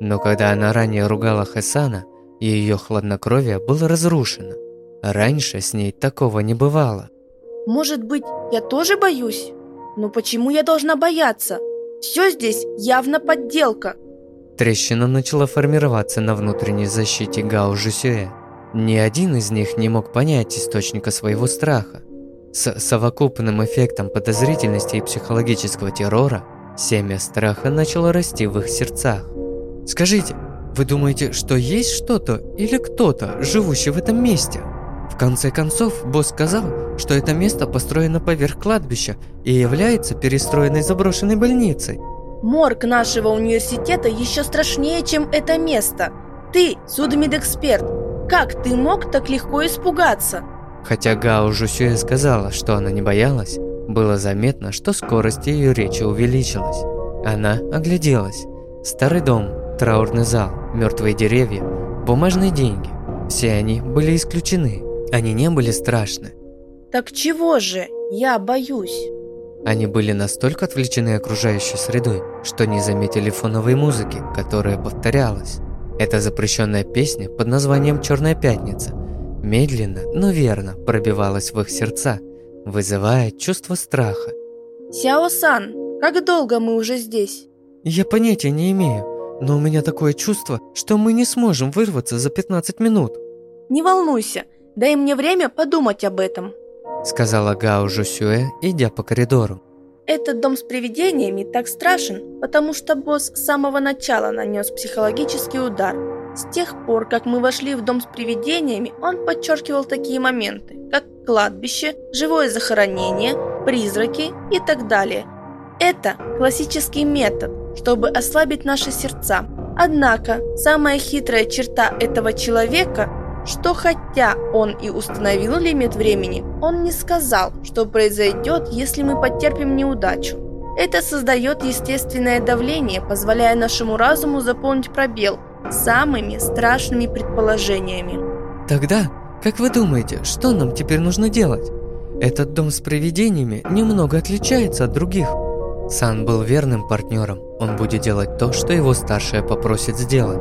Но когда она ранее ругала Хасана, ее хладнокровие было разрушено. Раньше с ней такого не бывало. Может быть, я тоже боюсь? Но почему я должна бояться? Все здесь явно подделка. Трещина начала формироваться на внутренней защите Гао Жусюэ. Ни один из них не мог понять источника своего страха. С совокупным эффектом подозрительности и психологического террора семя страха начало расти в их сердцах. «Скажите, вы думаете, что есть что-то или кто-то, живущий в этом месте?» В конце концов, босс сказал, что это место построено поверх кладбища и является перестроенной заброшенной больницей. Морг нашего университета еще страшнее, чем это место. Ты судмедэксперт. Как ты мог так легко испугаться? Хотя Гао Жусюэ сказала, что она не боялась, было заметно, что скорость ее речи увеличилась. Она огляделась. Старый дом, траурный зал, мертвые деревья, бумажные деньги. Все они были исключены. Они не были страшны. Так чего же? Я боюсь. Они были настолько отвлечены окружающей средой, что не заметили фоновой музыки, которая повторялась. Это запрещенная песня под названием «Черная пятница» медленно, но верно пробивалась в их сердца, вызывая чувство страха. Сяо-сан, как долго мы уже здесь? Я понятия не имею, но у меня такое чувство, что мы не сможем вырваться за 15 минут. Не волнуйся, дай мне время подумать об этом сказала Гао Жусюэ, идя по коридору. Этот дом с привидениями так страшен, потому что босс с самого начала нанес психологический удар. С тех пор, как мы вошли в дом с привидениями, он подчеркивал такие моменты, как кладбище, живое захоронение, призраки и так далее. Это классический метод, чтобы ослабить наши сердца. Однако, самая хитрая черта этого человека что хотя он и установил лимит времени, он не сказал, что произойдет, если мы потерпим неудачу. Это создает естественное давление, позволяя нашему разуму заполнить пробел самыми страшными предположениями. Тогда, как вы думаете, что нам теперь нужно делать? Этот дом с привидениями немного отличается от других. Сан был верным партнером. Он будет делать то, что его старшая попросит сделать.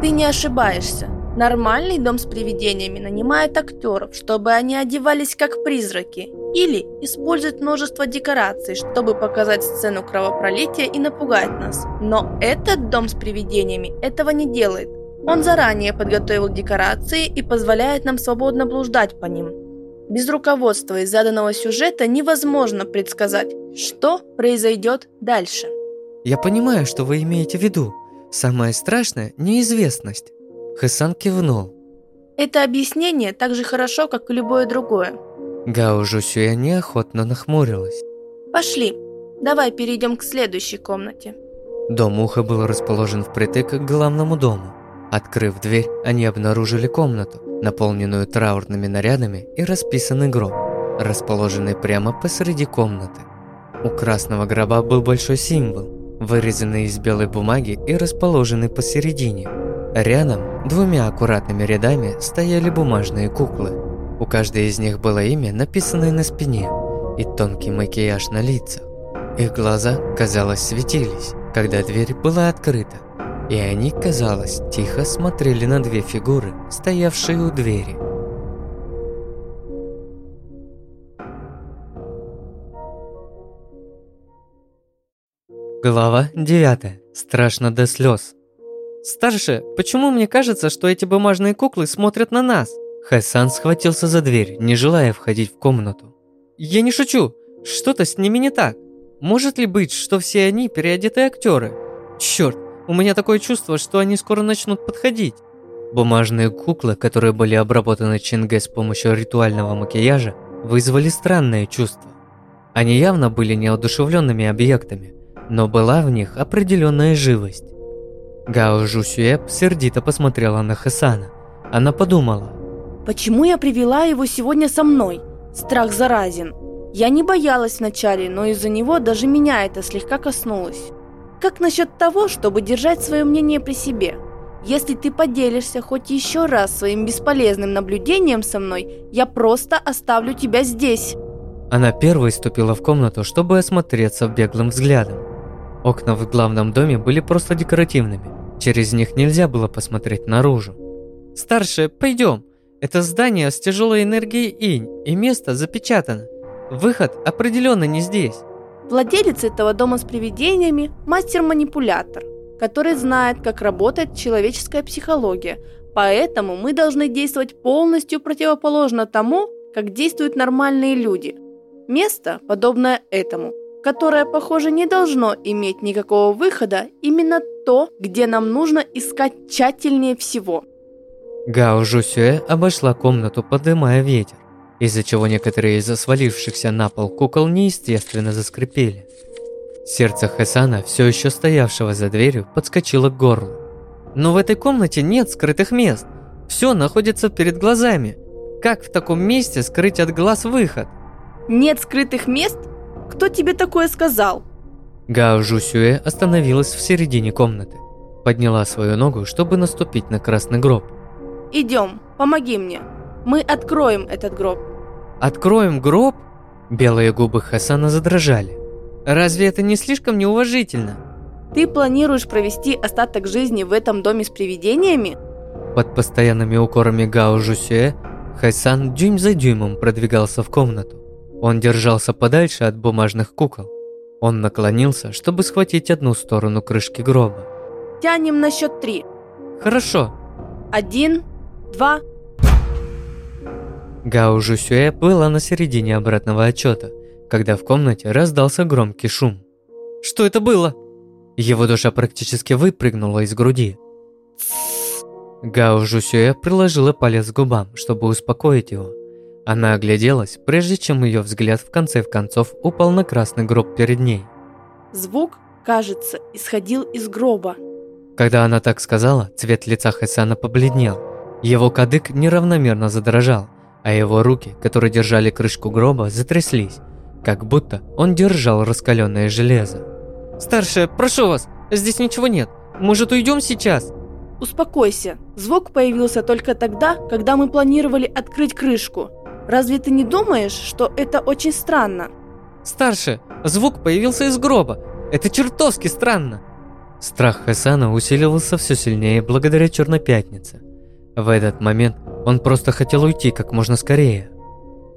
Ты не ошибаешься. Нормальный дом с привидениями нанимает актеров, чтобы они одевались как призраки, или использует множество декораций, чтобы показать сцену кровопролития и напугать нас. Но этот дом с привидениями этого не делает. Он заранее подготовил декорации и позволяет нам свободно блуждать по ним. Без руководства из заданного сюжета невозможно предсказать, что произойдет дальше. Я понимаю, что вы имеете в виду. Самое страшное – неизвестность. Хэсан кивнул. Это объяснение так же хорошо, как и любое другое. Гао Жусюя неохотно нахмурилась. Пошли, давай перейдем к следующей комнате. Дом Уха был расположен впритык к главному дому. Открыв дверь, они обнаружили комнату, наполненную траурными нарядами и расписанный гроб, расположенный прямо посреди комнаты. У красного гроба был большой символ, вырезанный из белой бумаги и расположенный посередине. Рядом, двумя аккуратными рядами, стояли бумажные куклы. У каждой из них было имя, написанное на спине, и тонкий макияж на лицах. Их глаза, казалось, светились, когда дверь была открыта, и они, казалось, тихо смотрели на две фигуры, стоявшие у двери. Глава 9. Страшно до слез. Старше, почему мне кажется, что эти бумажные куклы смотрят на нас? Хасан схватился за дверь, не желая входить в комнату. Я не шучу. Что-то с ними не так. Может ли быть, что все они переодетые актеры? Черт, у меня такое чувство, что они скоро начнут подходить. Бумажные куклы, которые были обработаны Чинге с помощью ритуального макияжа, вызвали странное чувство. Они явно были неодушевленными объектами, но была в них определенная живость. Гао Жусюэб сердито посмотрела на Хасана. Она подумала. Почему я привела его сегодня со мной? Страх заразен. Я не боялась вначале, но из-за него даже меня это слегка коснулось. Как насчет того, чтобы держать свое мнение при себе? Если ты поделишься хоть еще раз своим бесполезным наблюдением со мной, я просто оставлю тебя здесь. Она первой ступила в комнату, чтобы осмотреться беглым взглядом. Окна в главном доме были просто декоративными. Через них нельзя было посмотреть наружу. «Старшая, пойдем. Это здание с тяжелой энергией инь, и место запечатано. Выход определенно не здесь». Владелец этого дома с привидениями – мастер-манипулятор, который знает, как работает человеческая психология, поэтому мы должны действовать полностью противоположно тому, как действуют нормальные люди. Место, подобное этому, которое, похоже, не должно иметь никакого выхода, именно то, где нам нужно искать тщательнее всего. Гао Жусюэ обошла комнату, подымая ветер из-за чего некоторые из свалившихся на пол кукол неестественно заскрипели. Сердце Хасана, все еще стоявшего за дверью, подскочило к горлу. «Но в этой комнате нет скрытых мест. Все находится перед глазами. Как в таком месте скрыть от глаз выход?» «Нет скрытых мест? Кто тебе такое сказал?» Гао Жусюэ остановилась в середине комнаты. Подняла свою ногу, чтобы наступить на красный гроб. «Идем, помоги мне. Мы откроем этот гроб». Откроем гроб? Белые губы Хасана задрожали. Разве это не слишком неуважительно? Ты планируешь провести остаток жизни в этом доме с привидениями? Под постоянными укорами Гао Жусюэ, Хасан дюйм за дюймом продвигался в комнату. Он держался подальше от бумажных кукол. Он наклонился, чтобы схватить одну сторону крышки гроба. Тянем на счет три. Хорошо. Один, два, Гао Жусюэ была на середине обратного отчета, когда в комнате раздался громкий шум. Что это было? Его душа практически выпрыгнула из груди. Гао Жусюэ приложила палец к губам, чтобы успокоить его. Она огляделась, прежде чем ее взгляд в конце в концов упал на красный гроб перед ней. Звук, кажется, исходил из гроба. Когда она так сказала, цвет лица Хасана побледнел. Его кадык неравномерно задрожал, а его руки, которые держали крышку гроба, затряслись, как будто он держал раскаленное железо. «Старшая, прошу вас, здесь ничего нет. Может, уйдем сейчас?» «Успокойся. Звук появился только тогда, когда мы планировали открыть крышку. Разве ты не думаешь, что это очень странно?» «Старшая, звук появился из гроба. Это чертовски странно!» Страх Хасана усиливался все сильнее благодаря Черной Пятнице. В этот момент он просто хотел уйти как можно скорее.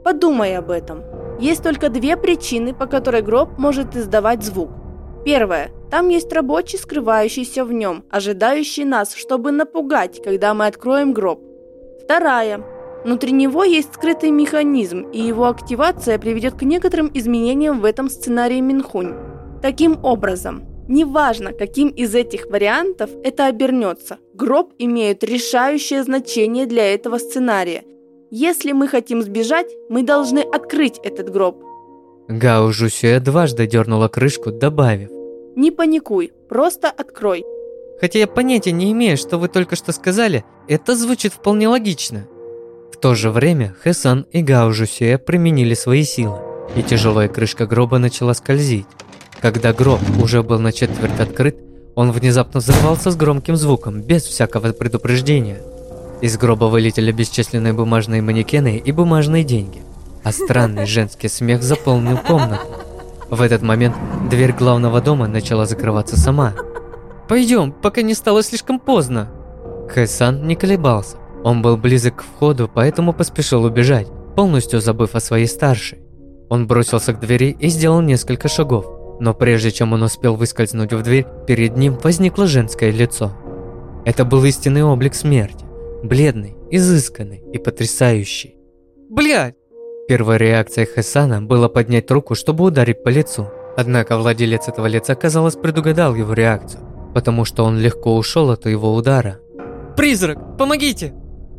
Подумай об этом. Есть только две причины, по которой гроб может издавать звук. Первое. Там есть рабочий, скрывающийся в нем, ожидающий нас, чтобы напугать, когда мы откроем гроб. Вторая. Внутри него есть скрытый механизм, и его активация приведет к некоторым изменениям в этом сценарии Минхунь. Таким образом, Неважно, каким из этих вариантов это обернется, гроб имеет решающее значение для этого сценария. Если мы хотим сбежать, мы должны открыть этот гроб. Гао Жусюэ дважды дернула крышку, добавив. Не паникуй, просто открой. Хотя я понятия не имею, что вы только что сказали, это звучит вполне логично. В то же время Хэсан и Гао Жусюэ применили свои силы. и тяжелая крышка гроба начала скользить. Когда гроб уже был на четверть открыт, он внезапно взорвался с громким звуком, без всякого предупреждения. Из гроба вылетели бесчисленные бумажные манекены и бумажные деньги, а странный женский смех заполнил комнату. В этот момент дверь главного дома начала закрываться сама. «Пойдем, пока не стало слишком поздно!» Хэсан не колебался. Он был близок к входу, поэтому поспешил убежать, полностью забыв о своей старшей. Он бросился к двери и сделал несколько шагов, но прежде чем он успел выскользнуть в дверь, перед ним возникло женское лицо. Это был истинный облик смерти, бледный, изысканный и потрясающий. «Блядь!» Первой реакцией Хасана было поднять руку, чтобы ударить по лицу. Однако владелец этого лица, казалось, предугадал его реакцию, потому что он легко ушел от его удара. «Призрак, помогите!»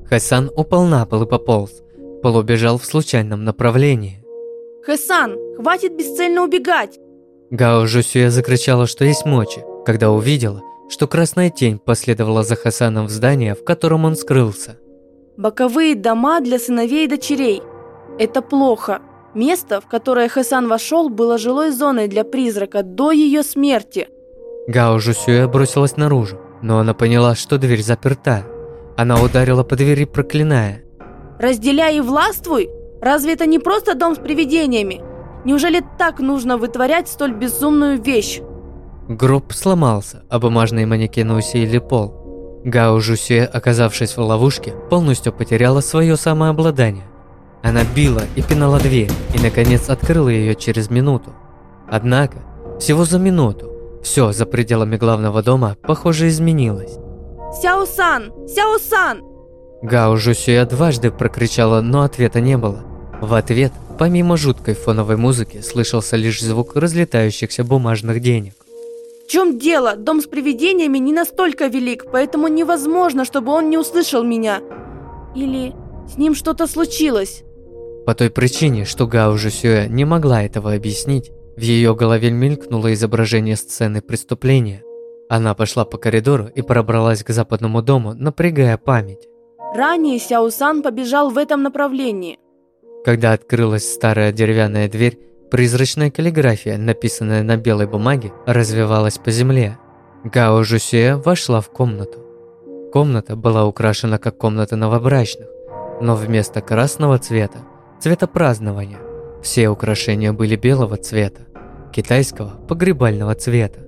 Хасан упал на пол и пополз. Пол убежал в случайном направлении. Хэсан, хватит бесцельно убегать! Гао Жусюя закричала, что есть мочи, когда увидела, что красная тень последовала за Хасаном в здание, в котором он скрылся. Боковые дома для сыновей и дочерей. Это плохо. Место, в которое Хасан вошел, было жилой зоной для призрака до ее смерти. Гао Жусюя бросилась наружу, но она поняла, что дверь заперта. Она ударила по двери, проклиная. «Разделяй и властвуй! Разве это не просто дом с привидениями? Неужели так нужно вытворять столь безумную вещь?» Гроб сломался, а бумажные манекены усеяли пол. Гао Жусе, оказавшись в ловушке, полностью потеряла свое самообладание. Она била и пинала дверь, и наконец открыла ее через минуту. Однако, всего за минуту, все за пределами главного дома, похоже, изменилось. «Сяо-сан! Сяо-сан!» Гао Жусюя дважды прокричала, но ответа не было. В ответ, помимо жуткой фоновой музыки, слышался лишь звук разлетающихся бумажных денег. В чем дело? Дом с привидениями не настолько велик, поэтому невозможно, чтобы он не услышал меня. Или с ним что-то случилось. По той причине, что Гао Жусюя не могла этого объяснить, в ее голове мелькнуло изображение сцены преступления. Она пошла по коридору и пробралась к западному дому, напрягая память. Ранее Сяусан побежал в этом направлении. Когда открылась старая деревянная дверь, призрачная каллиграфия, написанная на белой бумаге, развивалась по земле. Гао Жусюэ вошла в комнату. Комната была украшена как комната новобрачных, но вместо красного цвета – цвета празднования. Все украшения были белого цвета, китайского погребального цвета.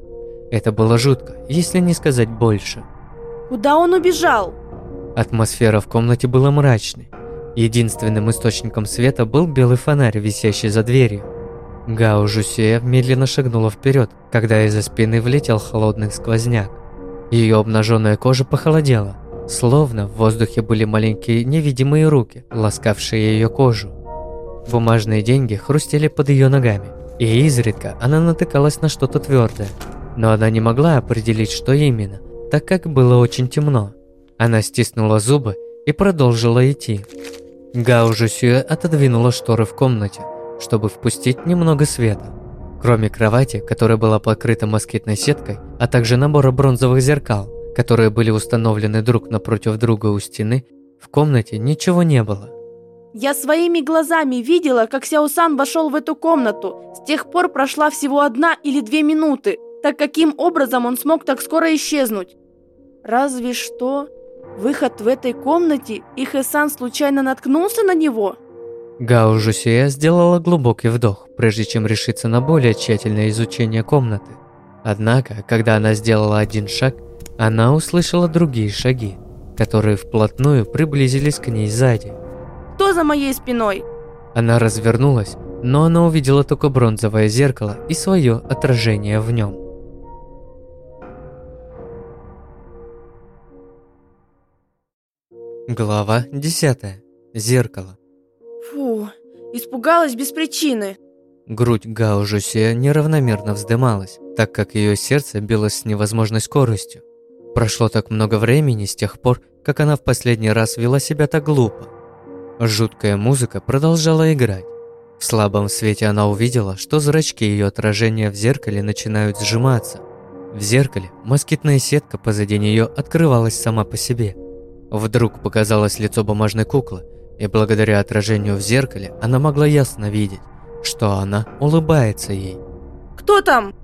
Это было жутко, если не сказать больше. Куда он убежал? Атмосфера в комнате была мрачной. Единственным источником света был белый фонарь, висящий за дверью. Гао Жусея медленно шагнула вперед, когда из-за спины влетел холодный сквозняк. Ее обнаженная кожа похолодела, словно в воздухе были маленькие невидимые руки, ласкавшие ее кожу. Бумажные деньги хрустели под ее ногами, и изредка она натыкалась на что-то твердое, но она не могла определить, что именно, так как было очень темно. Она стиснула зубы и продолжила идти. Гао Жусюэ отодвинула шторы в комнате, чтобы впустить немного света. Кроме кровати, которая была покрыта москитной сеткой, а также набора бронзовых зеркал, которые были установлены друг напротив друга у стены, в комнате ничего не было. Я своими глазами видела, как Сяосан вошел в эту комнату. С тех пор прошла всего одна или две минуты. Так каким образом он смог так скоро исчезнуть? Разве что выход в этой комнате, и Хэсан случайно наткнулся на него? Гао Жусия сделала глубокий вдох, прежде чем решиться на более тщательное изучение комнаты. Однако, когда она сделала один шаг, она услышала другие шаги, которые вплотную приблизились к ней сзади. Кто за моей спиной? Она развернулась, но она увидела только бронзовое зеркало и свое отражение в нем. Глава 10. Зеркало. Фу, испугалась без причины. Грудь Гао Жусе неравномерно вздымалась, так как ее сердце билось с невозможной скоростью. Прошло так много времени с тех пор, как она в последний раз вела себя так глупо. Жуткая музыка продолжала играть. В слабом свете она увидела, что зрачки ее отражения в зеркале начинают сжиматься. В зеркале москитная сетка позади нее открывалась сама по себе – Вдруг показалось лицо бумажной куклы, и благодаря отражению в зеркале она могла ясно видеть, что она улыбается ей. Кто там?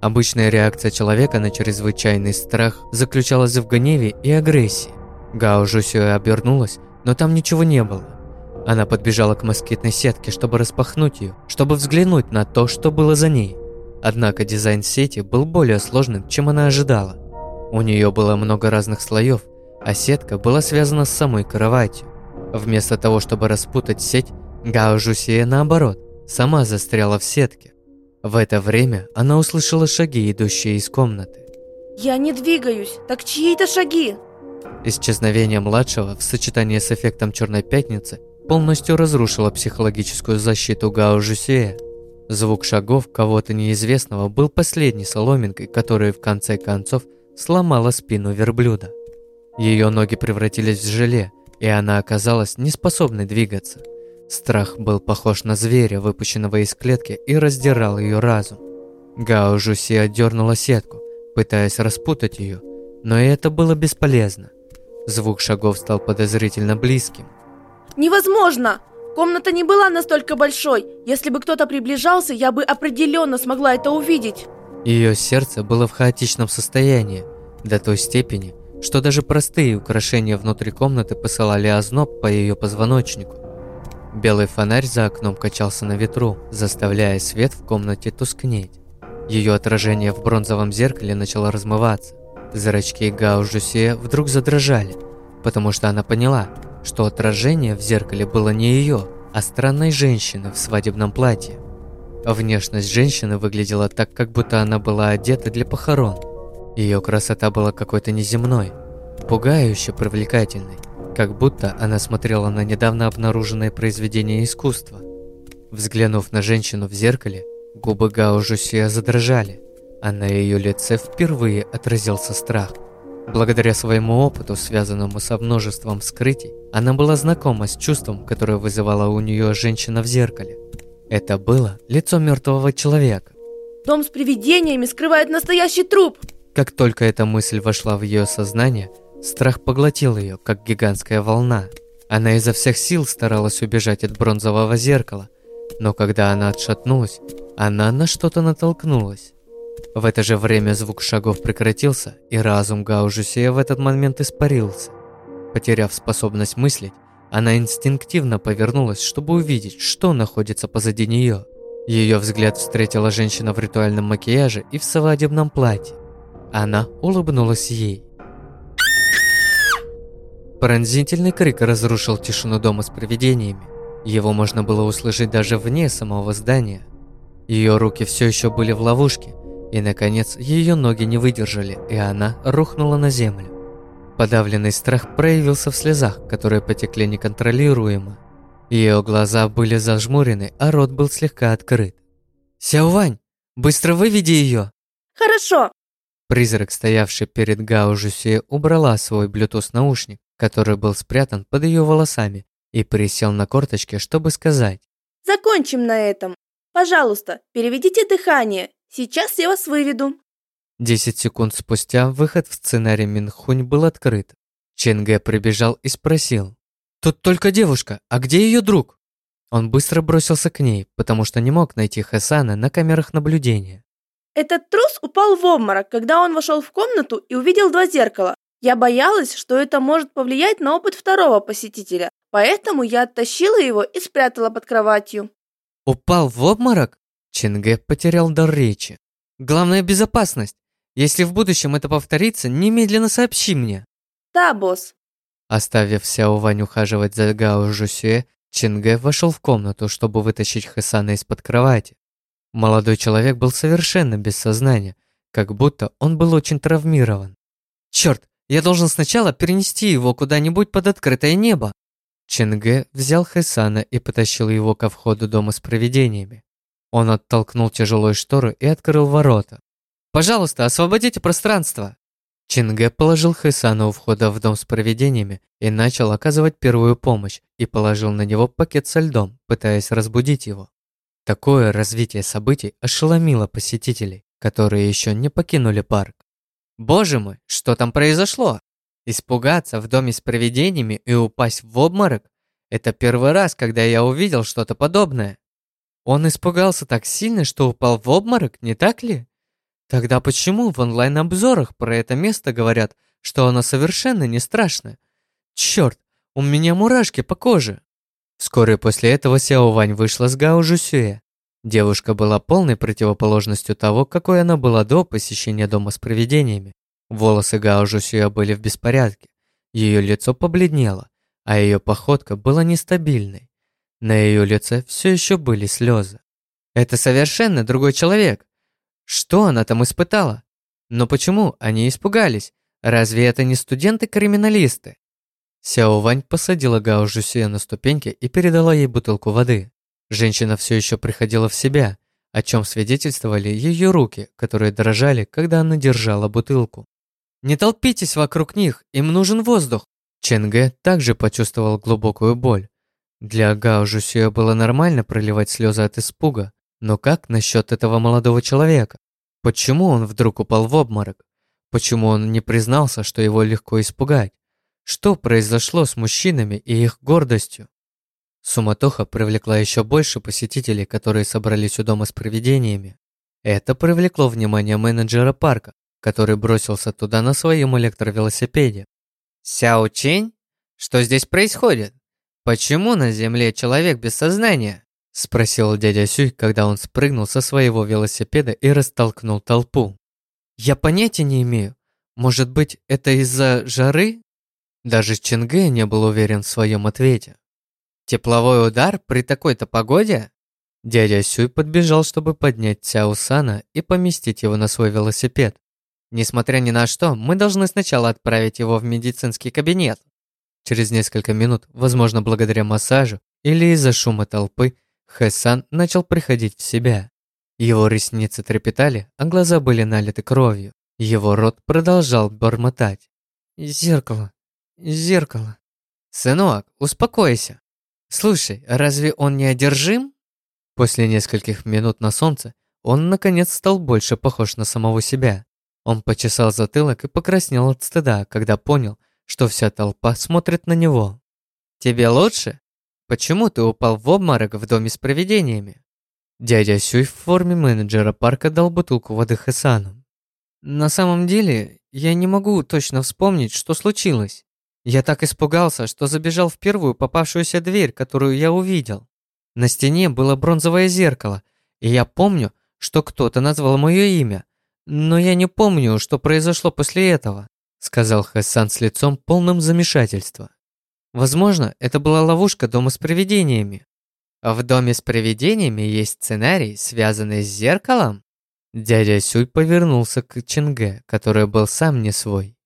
Обычная реакция человека на чрезвычайный страх заключалась в гневе и агрессии. Гао Жусюэ обернулась, но там ничего не было. Она подбежала к москитной сетке, чтобы распахнуть ее, чтобы взглянуть на то, что было за ней. Однако дизайн сети был более сложным, чем она ожидала. У нее было много разных слоев, а сетка была связана с самой кроватью. Вместо того, чтобы распутать сеть, Гао Жусия, наоборот, сама застряла в сетке. В это время она услышала шаги, идущие из комнаты. Я не двигаюсь. Так чьи это шаги? Исчезновение младшего в сочетании с эффектом Черной Пятницы полностью разрушило психологическую защиту Гао Жусея. Звук шагов кого-то неизвестного был последней соломинкой, которая в конце концов сломала спину верблюда. Ее ноги превратились в желе, и она оказалась неспособной двигаться. Страх был похож на зверя, выпущенного из клетки, и раздирал ее разум. Гао Жуси отдернула сетку, пытаясь распутать ее, но и это было бесполезно. Звук шагов стал подозрительно близким. Невозможно! Комната не была настолько большой. Если бы кто-то приближался, я бы определенно смогла это увидеть. Ее сердце было в хаотичном состоянии, до той степени, что даже простые украшения внутри комнаты посылали озноб по ее позвоночнику. Белый фонарь за окном качался на ветру, заставляя свет в комнате тускнеть. Ее отражение в бронзовом зеркале начало размываться. Зрачки Гао Жусе вдруг задрожали, потому что она поняла, что отражение в зеркале было не ее, а странной женщины в свадебном платье. Внешность женщины выглядела так, как будто она была одета для похорон. Ее красота была какой-то неземной, пугающе привлекательной как будто она смотрела на недавно обнаруженное произведение искусства. Взглянув на женщину в зеркале, губы Гао задрожали, а на ее лице впервые отразился страх. Благодаря своему опыту, связанному со множеством скрытий, она была знакома с чувством, которое вызывала у нее женщина в зеркале. Это было лицо мертвого человека. Дом с привидениями скрывает настоящий труп. Как только эта мысль вошла в ее сознание, Страх поглотил ее, как гигантская волна. Она изо всех сил старалась убежать от бронзового зеркала, но когда она отшатнулась, она на что-то натолкнулась. В это же время звук шагов прекратился, и разум Гаужусея в этот момент испарился. Потеряв способность мыслить, она инстинктивно повернулась, чтобы увидеть, что находится позади нее. Ее взгляд встретила женщина в ритуальном макияже и в свадебном платье. Она улыбнулась ей. Пронзительный крик разрушил тишину дома с привидениями. Его можно было услышать даже вне самого здания. Ее руки все еще были в ловушке, и, наконец, ее ноги не выдержали, и она рухнула на землю. Подавленный страх проявился в слезах, которые потекли неконтролируемо. Ее глаза были зажмурены, а рот был слегка открыт. «Сяовань, быстро выведи ее!» «Хорошо!» Призрак, стоявший перед Гао убрала свой Bluetooth-наушник который был спрятан под ее волосами, и присел на корточки, чтобы сказать. «Закончим на этом. Пожалуйста, переведите дыхание. Сейчас я вас выведу». Десять секунд спустя выход в сценарий Минхунь был открыт. Ченге прибежал и спросил. «Тут только девушка, а где ее друг?» Он быстро бросился к ней, потому что не мог найти Хасана на камерах наблюдения. Этот трус упал в обморок, когда он вошел в комнату и увидел два зеркала. Я боялась, что это может повлиять на опыт второго посетителя, поэтому я оттащила его и спрятала под кроватью. Упал в обморок? Ченге потерял дар речи. Главная безопасность. Если в будущем это повторится, немедленно сообщи мне. Да, босс. Оставив Сяо Вань ухаживать за Гао Жусюэ, Ченге вошел в комнату, чтобы вытащить Хэсана из-под кровати. Молодой человек был совершенно без сознания, как будто он был очень травмирован. Черт, я должен сначала перенести его куда-нибудь под открытое небо. Ченге взял Хэсана и потащил его ко входу дома с привидениями. Он оттолкнул тяжелую штору и открыл ворота. «Пожалуйста, освободите пространство!» Ченге положил Хэсана у входа в дом с привидениями и начал оказывать первую помощь и положил на него пакет со льдом, пытаясь разбудить его. Такое развитие событий ошеломило посетителей, которые еще не покинули парк. Боже мой, что там произошло? Испугаться в доме с привидениями и упасть в обморок – это первый раз, когда я увидел что-то подобное. Он испугался так сильно, что упал в обморок, не так ли? Тогда почему в онлайн-обзорах про это место говорят, что оно совершенно не страшное? Черт, у меня мурашки по коже. Вскоре после этого Сяо Вань вышла с Гао Жусюэ. Девушка была полной противоположностью того, какой она была до посещения дома с привидениями. Волосы Гао Жусюэ были в беспорядке, ее лицо побледнело, а ее походка была нестабильной. На ее лице все еще были слезы. Это совершенно другой человек. Что она там испытала? Но почему они испугались? Разве это не студенты-криминалисты? Сяо Вань посадила Гао Жусюэ на ступеньки и передала ей бутылку воды. Женщина все еще приходила в себя, о чем свидетельствовали ее руки, которые дрожали, когда она держала бутылку. «Не толпитесь вокруг них, им нужен воздух!» Ченге также почувствовал глубокую боль. Для Гао Жусюэ было нормально проливать слезы от испуга, но как насчет этого молодого человека? Почему он вдруг упал в обморок? Почему он не признался, что его легко испугать? Что произошло с мужчинами и их гордостью? Суматоха привлекла еще больше посетителей, которые собрались у дома с привидениями. Это привлекло внимание менеджера парка, который бросился туда на своем электровелосипеде. «Сяо Чень? Что здесь происходит? Почему на земле человек без сознания?» Спросил дядя Сюй, когда он спрыгнул со своего велосипеда и растолкнул толпу. «Я понятия не имею. Может быть, это из-за жары?» Даже Чинге не был уверен в своем ответе. Тепловой удар при такой-то погоде? Дядя Сюй подбежал, чтобы поднять Сяо Сана и поместить его на свой велосипед. Несмотря ни на что, мы должны сначала отправить его в медицинский кабинет. Через несколько минут, возможно, благодаря массажу или из-за шума толпы, Хэсан начал приходить в себя. Его ресницы трепетали, а глаза были налиты кровью. Его рот продолжал бормотать. «Зеркало! Зеркало!» «Сынок, успокойся!» «Слушай, разве он не одержим?» После нескольких минут на солнце он, наконец, стал больше похож на самого себя. Он почесал затылок и покраснел от стыда, когда понял, что вся толпа смотрит на него. «Тебе лучше? Почему ты упал в обморок в доме с привидениями?» Дядя Сюй в форме менеджера парка дал бутылку воды Хасану. «На самом деле, я не могу точно вспомнить, что случилось. Я так испугался, что забежал в первую попавшуюся дверь, которую я увидел. На стене было бронзовое зеркало, и я помню, что кто-то назвал мое имя, но я не помню, что произошло после этого», сказал Хасан с лицом полным замешательства. Возможно, это была ловушка дома с привидениями. В доме с привидениями есть сценарий, связанный с зеркалом? Дядя Сюй повернулся к Чинге, который был сам не свой.